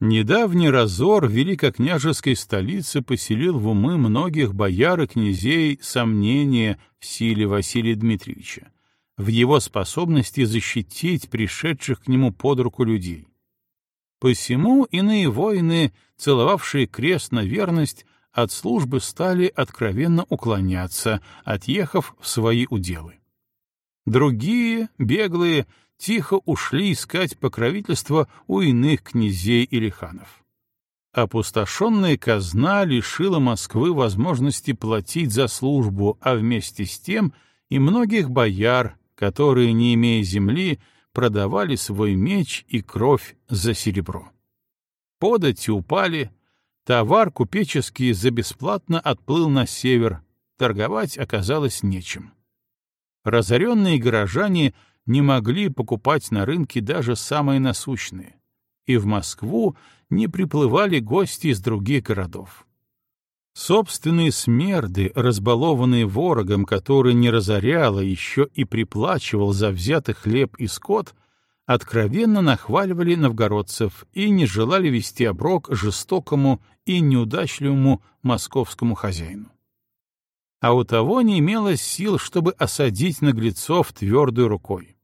Недавний разор великокняжеской столицы поселил в умы многих бояр и князей сомнения в силе Василия Дмитриевича, в его способности защитить пришедших к нему под руку людей. Посему иные воины, целовавшие крест на верность, от службы стали откровенно уклоняться, отъехав в свои уделы. Другие, беглые, тихо ушли искать покровительство у иных князей или ханов. Опустошенная казна лишила Москвы возможности платить за службу, а вместе с тем и многих бояр, которые, не имея земли, продавали свой меч и кровь за серебро. Подати упали, товар купеческий за бесплатно отплыл на север, торговать оказалось нечем. Разоренные горожане не могли покупать на рынке даже самые насущные, и в Москву не приплывали гости из других городов. Собственные смерды, разбалованные ворогом, который не разорял, а еще и приплачивал за взятый хлеб и скот, откровенно нахваливали новгородцев и не желали вести оброк жестокому и неудачливому московскому хозяину. А у того не имелось сил, чтобы осадить наглецов твердой рукой.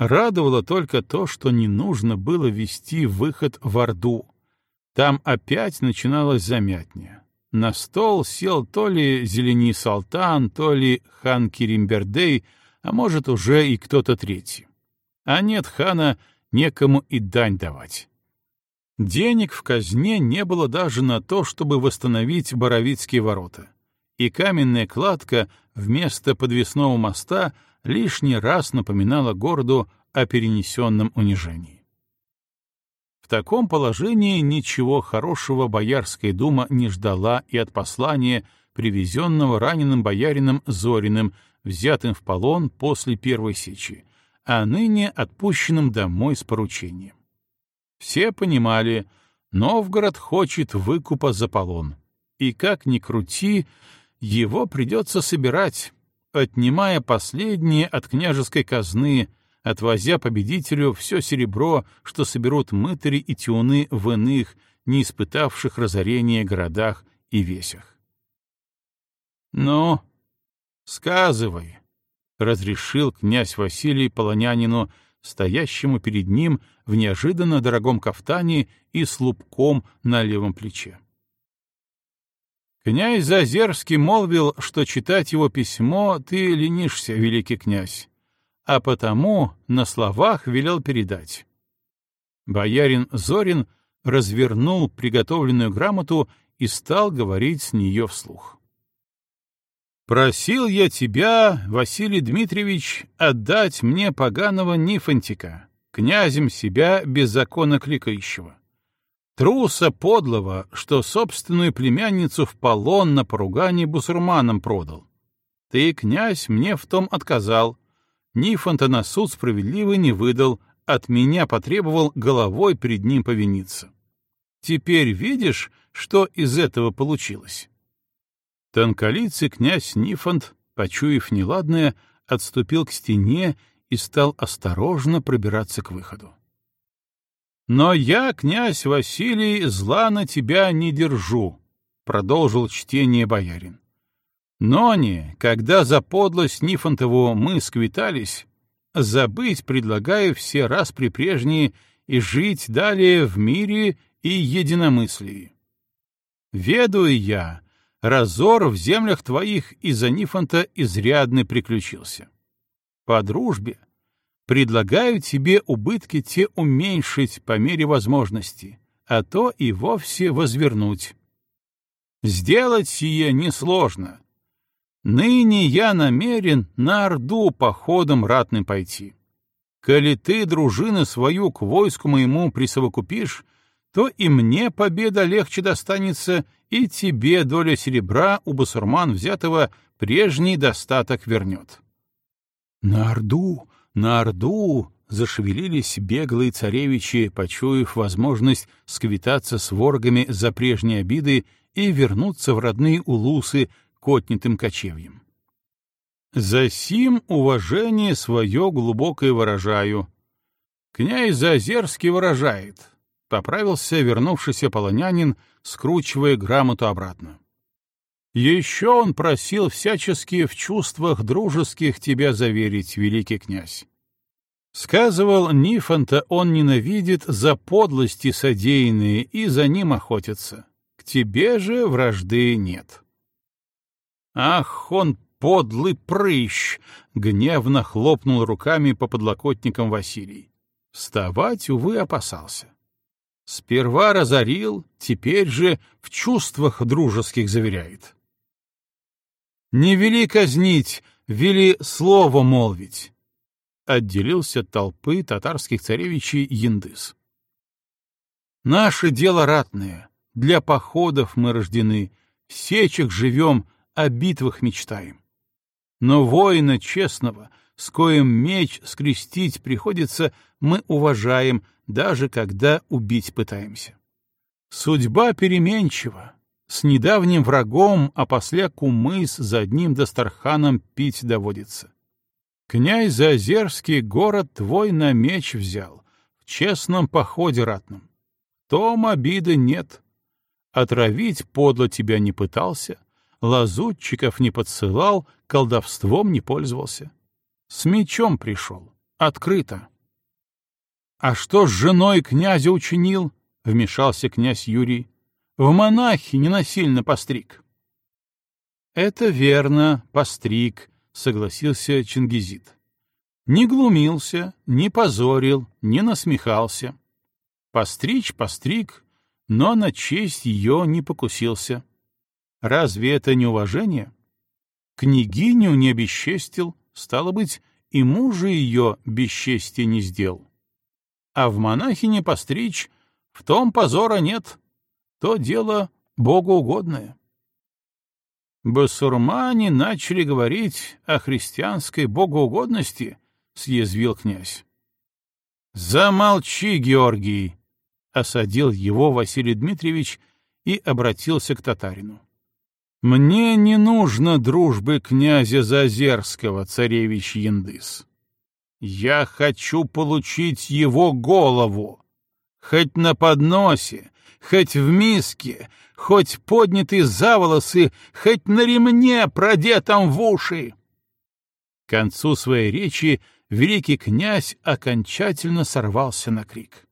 Радовало только то, что не нужно было вести выход в Орду. Там опять начиналось замятнее. На стол сел то ли Зелени Салтан, то ли хан Киримбердей, а может, уже и кто-то третий. А нет хана, некому и дань давать. Денег в казне не было даже на то, чтобы восстановить Боровицкие ворота. И каменная кладка вместо подвесного моста лишний раз напоминала городу о перенесенном унижении таком положении ничего хорошего Боярская дума не ждала и от послания, привезенного раненым боярином Зориным, взятым в полон после Первой Сечи, а ныне отпущенным домой с поручением. Все понимали, Новгород хочет выкупа за полон, и как ни крути, его придется собирать, отнимая последнее от княжеской казны — отвозя победителю все серебро, что соберут мытари и тюны в иных, не испытавших разорения городах и весях. «Ну, сказывай», — разрешил князь Василий полонянину, стоящему перед ним в неожиданно дорогом кафтане и с лубком на левом плече. Князь Зазерский молвил, что читать его письмо ты ленишься, великий князь, а потому на словах велел передать. Боярин Зорин развернул приготовленную грамоту и стал говорить с нее вслух. «Просил я тебя, Василий Дмитриевич, отдать мне поганого Нифонтика, князем себя беззаконно кликающего. Труса подлого, что собственную племянницу в полон на поругание бусурманам продал. Ты, князь, мне в том отказал, Нифонта на суд справедливый не выдал, от меня потребовал головой перед ним повиниться. Теперь видишь, что из этого получилось?» Тонколицый князь Нифонт, почуяв неладное, отступил к стене и стал осторожно пробираться к выходу. «Но я, князь Василий, зла на тебя не держу», — продолжил чтение боярин. «Но не, когда за подлость Нифонтову мы сквитались, забыть предлагаю все раз прежние и жить далее в мире и единомыслии. Ведаю я, разор в землях твоих из-за Нифонта изрядный приключился. По дружбе предлагаю тебе убытки те уменьшить по мере возможности, а то и вовсе возвернуть. Сделать сие несложно. Ныне я намерен на Орду походом ратным пойти. Коли ты дружины свою к войску моему присовокупишь, то и мне победа легче достанется, и тебе доля серебра у басурман взятого прежний достаток вернет. На Орду, на Орду! Зашевелились беглые царевичи, почуяв возможность сквитаться с воргами за прежние обиды и вернуться в родные улусы к отнятым кочевьям. За сим уважение свое глубокое выражаю. Князь Зазерский выражает, Поправился вернувшийся полонянин, скручивая грамоту обратно. Еще он просил всячески в чувствах дружеских тебя заверить, великий князь. Сказывал, Нифонта он ненавидит за подлости содеянные и за ним охотится. К тебе же вражды нет. Ах, он подлый прыщ! — гневно хлопнул руками по подлокотникам Василий. Вставать, увы, опасался. Сперва разорил, теперь же в чувствах дружеских заверяет. «Не вели казнить, вели слово молвить», — отделился от толпы татарских царевичей Яндыс. «Наше дело ратное, для походов мы рождены, в сечах живем, о битвах мечтаем. Но воина честного, с коим меч скрестить приходится, мы уважаем, даже когда убить пытаемся. Судьба переменчива. С недавним врагом, а после кумыс за одним Дастарханом пить доводится. Князь Заозерский город твой на меч взял, в честном походе ратном. Том обиды нет. Отравить подло тебя не пытался, лазутчиков не подсылал, колдовством не пользовался. С мечом пришел, открыто. «А что с женой князя учинил?» — вмешался князь Юрий. «В монахи ненасильно постриг». «Это верно, постриг», — согласился Чингизит. Не глумился, не позорил, не насмехался. Постричь постриг, но на честь ее не покусился. Разве это не уважение? Княгиню не обесчестил, стало быть, и мужа ее бесчестия не сделал а в монахине постричь, в том позора нет. То дело богоугодное. Басурмане начали говорить о христианской богоугодности, — съязвил князь. «Замолчи, Георгий!» — осадил его Василий Дмитриевич и обратился к татарину. «Мне не нужно дружбы князя Зазерского, царевич Яндыс. Я хочу получить его голову. Хоть на подносе, хоть в миске, хоть поднятый за волосы, хоть на ремне, продетом в уши. К концу своей речи великий князь окончательно сорвался на крик.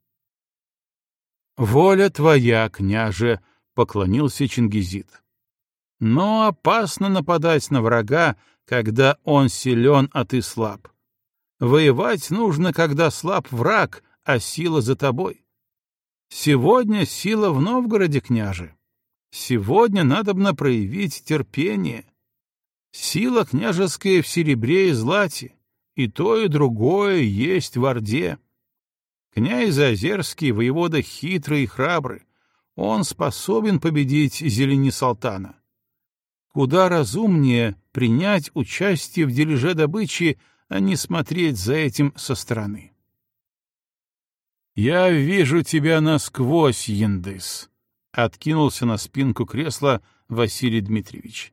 «Воля твоя, княже!» — поклонился Чингизит. «Но опасно нападать на врага, когда он силен, а ты слаб. Воевать нужно, когда слаб враг, а сила за тобой. Сегодня сила в Новгороде, княже. Сегодня надобно проявить терпение. Сила княжеская в серебре и злате, и то, и другое есть в Орде. Князь Озерский, воевода хитрый и храбрый, он способен победить зелени Салтана. Куда разумнее принять участие в дележе добычи, а не смотреть за этим со стороны. «Я вижу тебя насквозь, Яндыс», — откинулся на спинку кресла Василий Дмитриевич.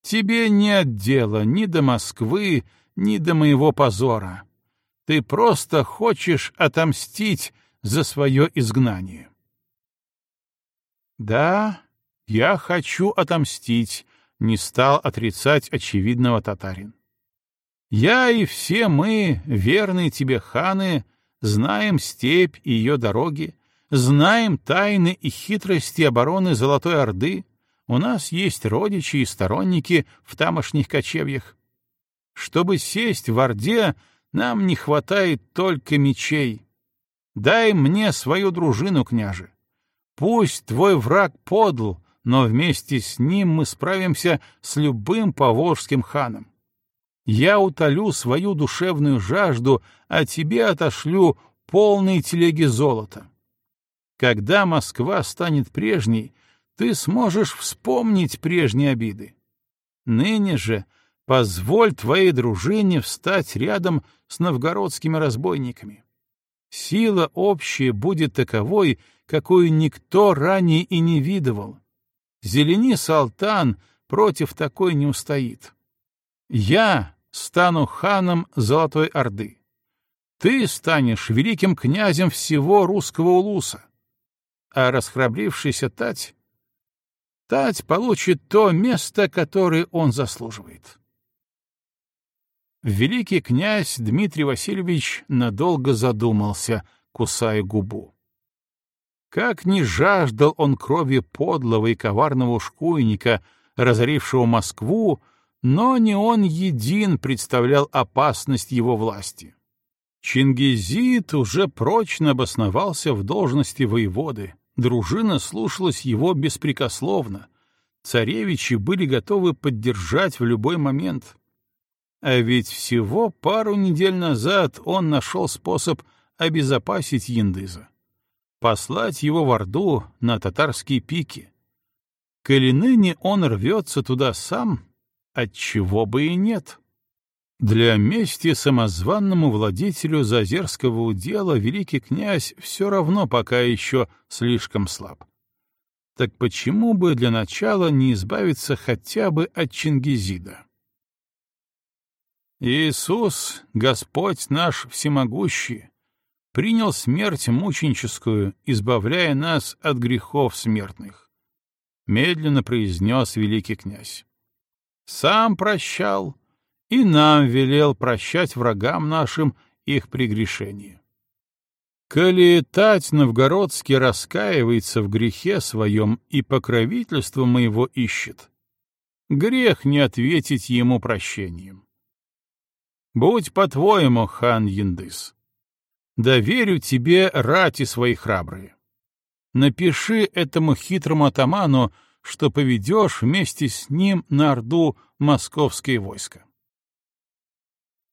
«Тебе нет дела ни до Москвы, ни до моего позора. Ты просто хочешь отомстить за свое изгнание». «Да, я хочу отомстить», — не стал отрицать очевидного татарин. «Я и все мы, верные тебе ханы, — знаем степь и ее дороги, знаем тайны и хитрости обороны Золотой Орды, у нас есть родичи и сторонники в тамошних кочевьях. Чтобы сесть в Орде, нам не хватает только мечей. Дай мне свою дружину, княже. Пусть твой враг подл, но вместе с ним мы справимся с любым поволжским ханом. Я утолю свою душевную жажду, а тебе отошлю полные телеги золота. Когда Москва станет прежней, ты сможешь вспомнить прежние обиды. Ныне же позволь твоей дружине встать рядом с новгородскими разбойниками. Сила общая будет таковой, какую никто ранее и не видывал. Зелени Салтан против такой не устоит. Я, стану ханом Золотой Орды. Ты станешь великим князем всего русского улуса. А расхрабрившийся Тать... Тать получит то место, которое он заслуживает. Великий князь Дмитрий Васильевич надолго задумался, кусая губу. Как не жаждал он крови подлого и коварного ушкуйника, разорившего Москву, но не он един представлял опасность его власти. Чингизид уже прочно обосновался в должности воеводы, дружина слушалась его беспрекословно, царевичи были готовы поддержать в любой момент. А ведь всего пару недель назад он нашел способ обезопасить Яндыза, послать его в Орду на татарские пики. Коли ныне он рвется туда сам, Отчего бы и нет? Для мести самозванному владетелю Зазерского удела великий князь все равно пока еще слишком слаб. Так почему бы для начала не избавиться хотя бы от Чингизида? Иисус, Господь наш всемогущий, принял смерть мученическую, избавляя нас от грехов смертных. Медленно произнес великий князь сам прощал и нам велел прощать врагам нашим их прегрешения. Коли тать новгородский раскаивается в грехе своем и покровительство моего ищет, грех не ответить ему прощением. Будь по-твоему, хан Яндыс. Доверю тебе рати свои храбрые. Напиши этому хитрому атаману, что поведешь вместе с ним на Орду московские войска.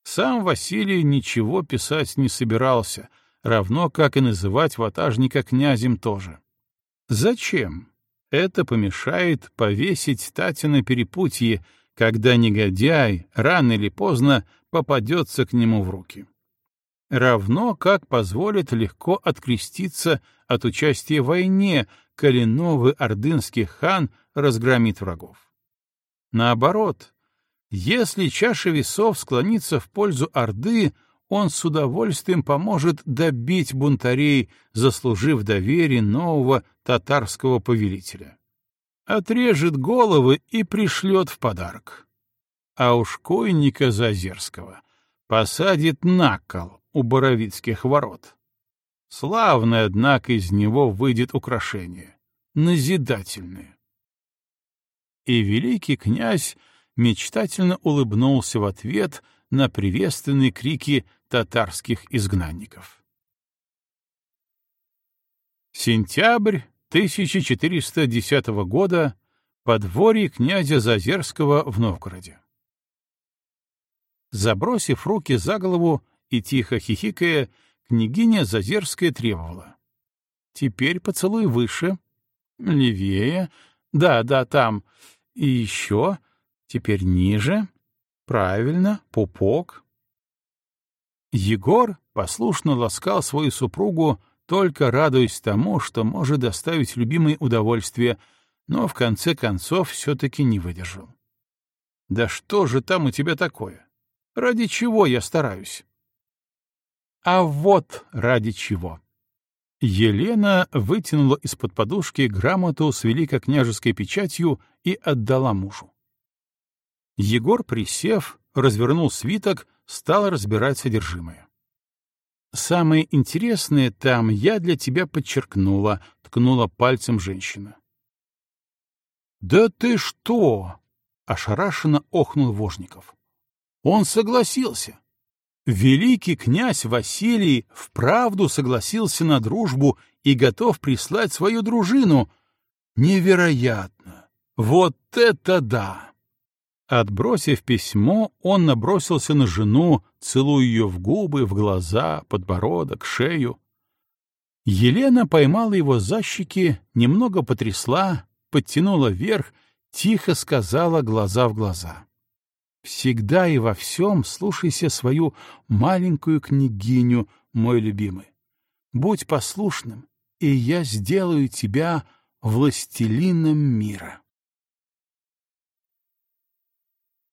Сам Василий ничего писать не собирался, равно как и называть ватажника князем тоже. Зачем? Это помешает повесить Тати на перепутье, когда негодяй рано или поздно попадется к нему в руки. Равно как позволит легко откреститься от участия в войне, коли новый ордынский хан разгромит врагов. Наоборот, если чаша весов склонится в пользу Орды, он с удовольствием поможет добить бунтарей, заслужив доверие нового татарского повелителя. Отрежет головы и пришлет в подарок. А уж койника Зазерского посадит на кол у Боровицких ворот. Славное, однако, из него выйдет украшение, назидательное. И великий князь мечтательно улыбнулся в ответ на приветственные крики татарских изгнанников. Сентябрь 1410 года. Подворье князя Зазерского в Новгороде. Забросив руки за голову и тихо хихикая, княгиня Зазерская требовала. «Теперь поцелуй выше, левее, да, да, там, и еще, теперь ниже, правильно, пупок, Егор послушно ласкал свою супругу, только радуясь тому, что может доставить любимое удовольствие, но в конце концов все-таки не выдержал. «Да что же там у тебя такое? Ради чего я стараюсь?» «А вот ради чего!» Елена вытянула из-под подушки грамоту с великокняжеской печатью и отдала мужу. Егор, присев, развернул свиток, стал разбирать содержимое. «Самое интересное там я для тебя подчеркнула», — ткнула пальцем женщина. «Да ты что!» — ошарашенно охнул Вожников. «Он согласился. Великий князь Василий вправду согласился на дружбу и готов прислать свою дружину. Невероятно! Вот это да!» Отбросив письмо, он набросился на жену, целуя ее в губы, в глаза, подбородок, шею. Елена поймала его за щеки, немного потрясла, подтянула вверх, тихо сказала глаза в глаза. «Всегда и во всем слушайся свою маленькую княгиню, мой любимый. Будь послушным, и я сделаю тебя властелином мира».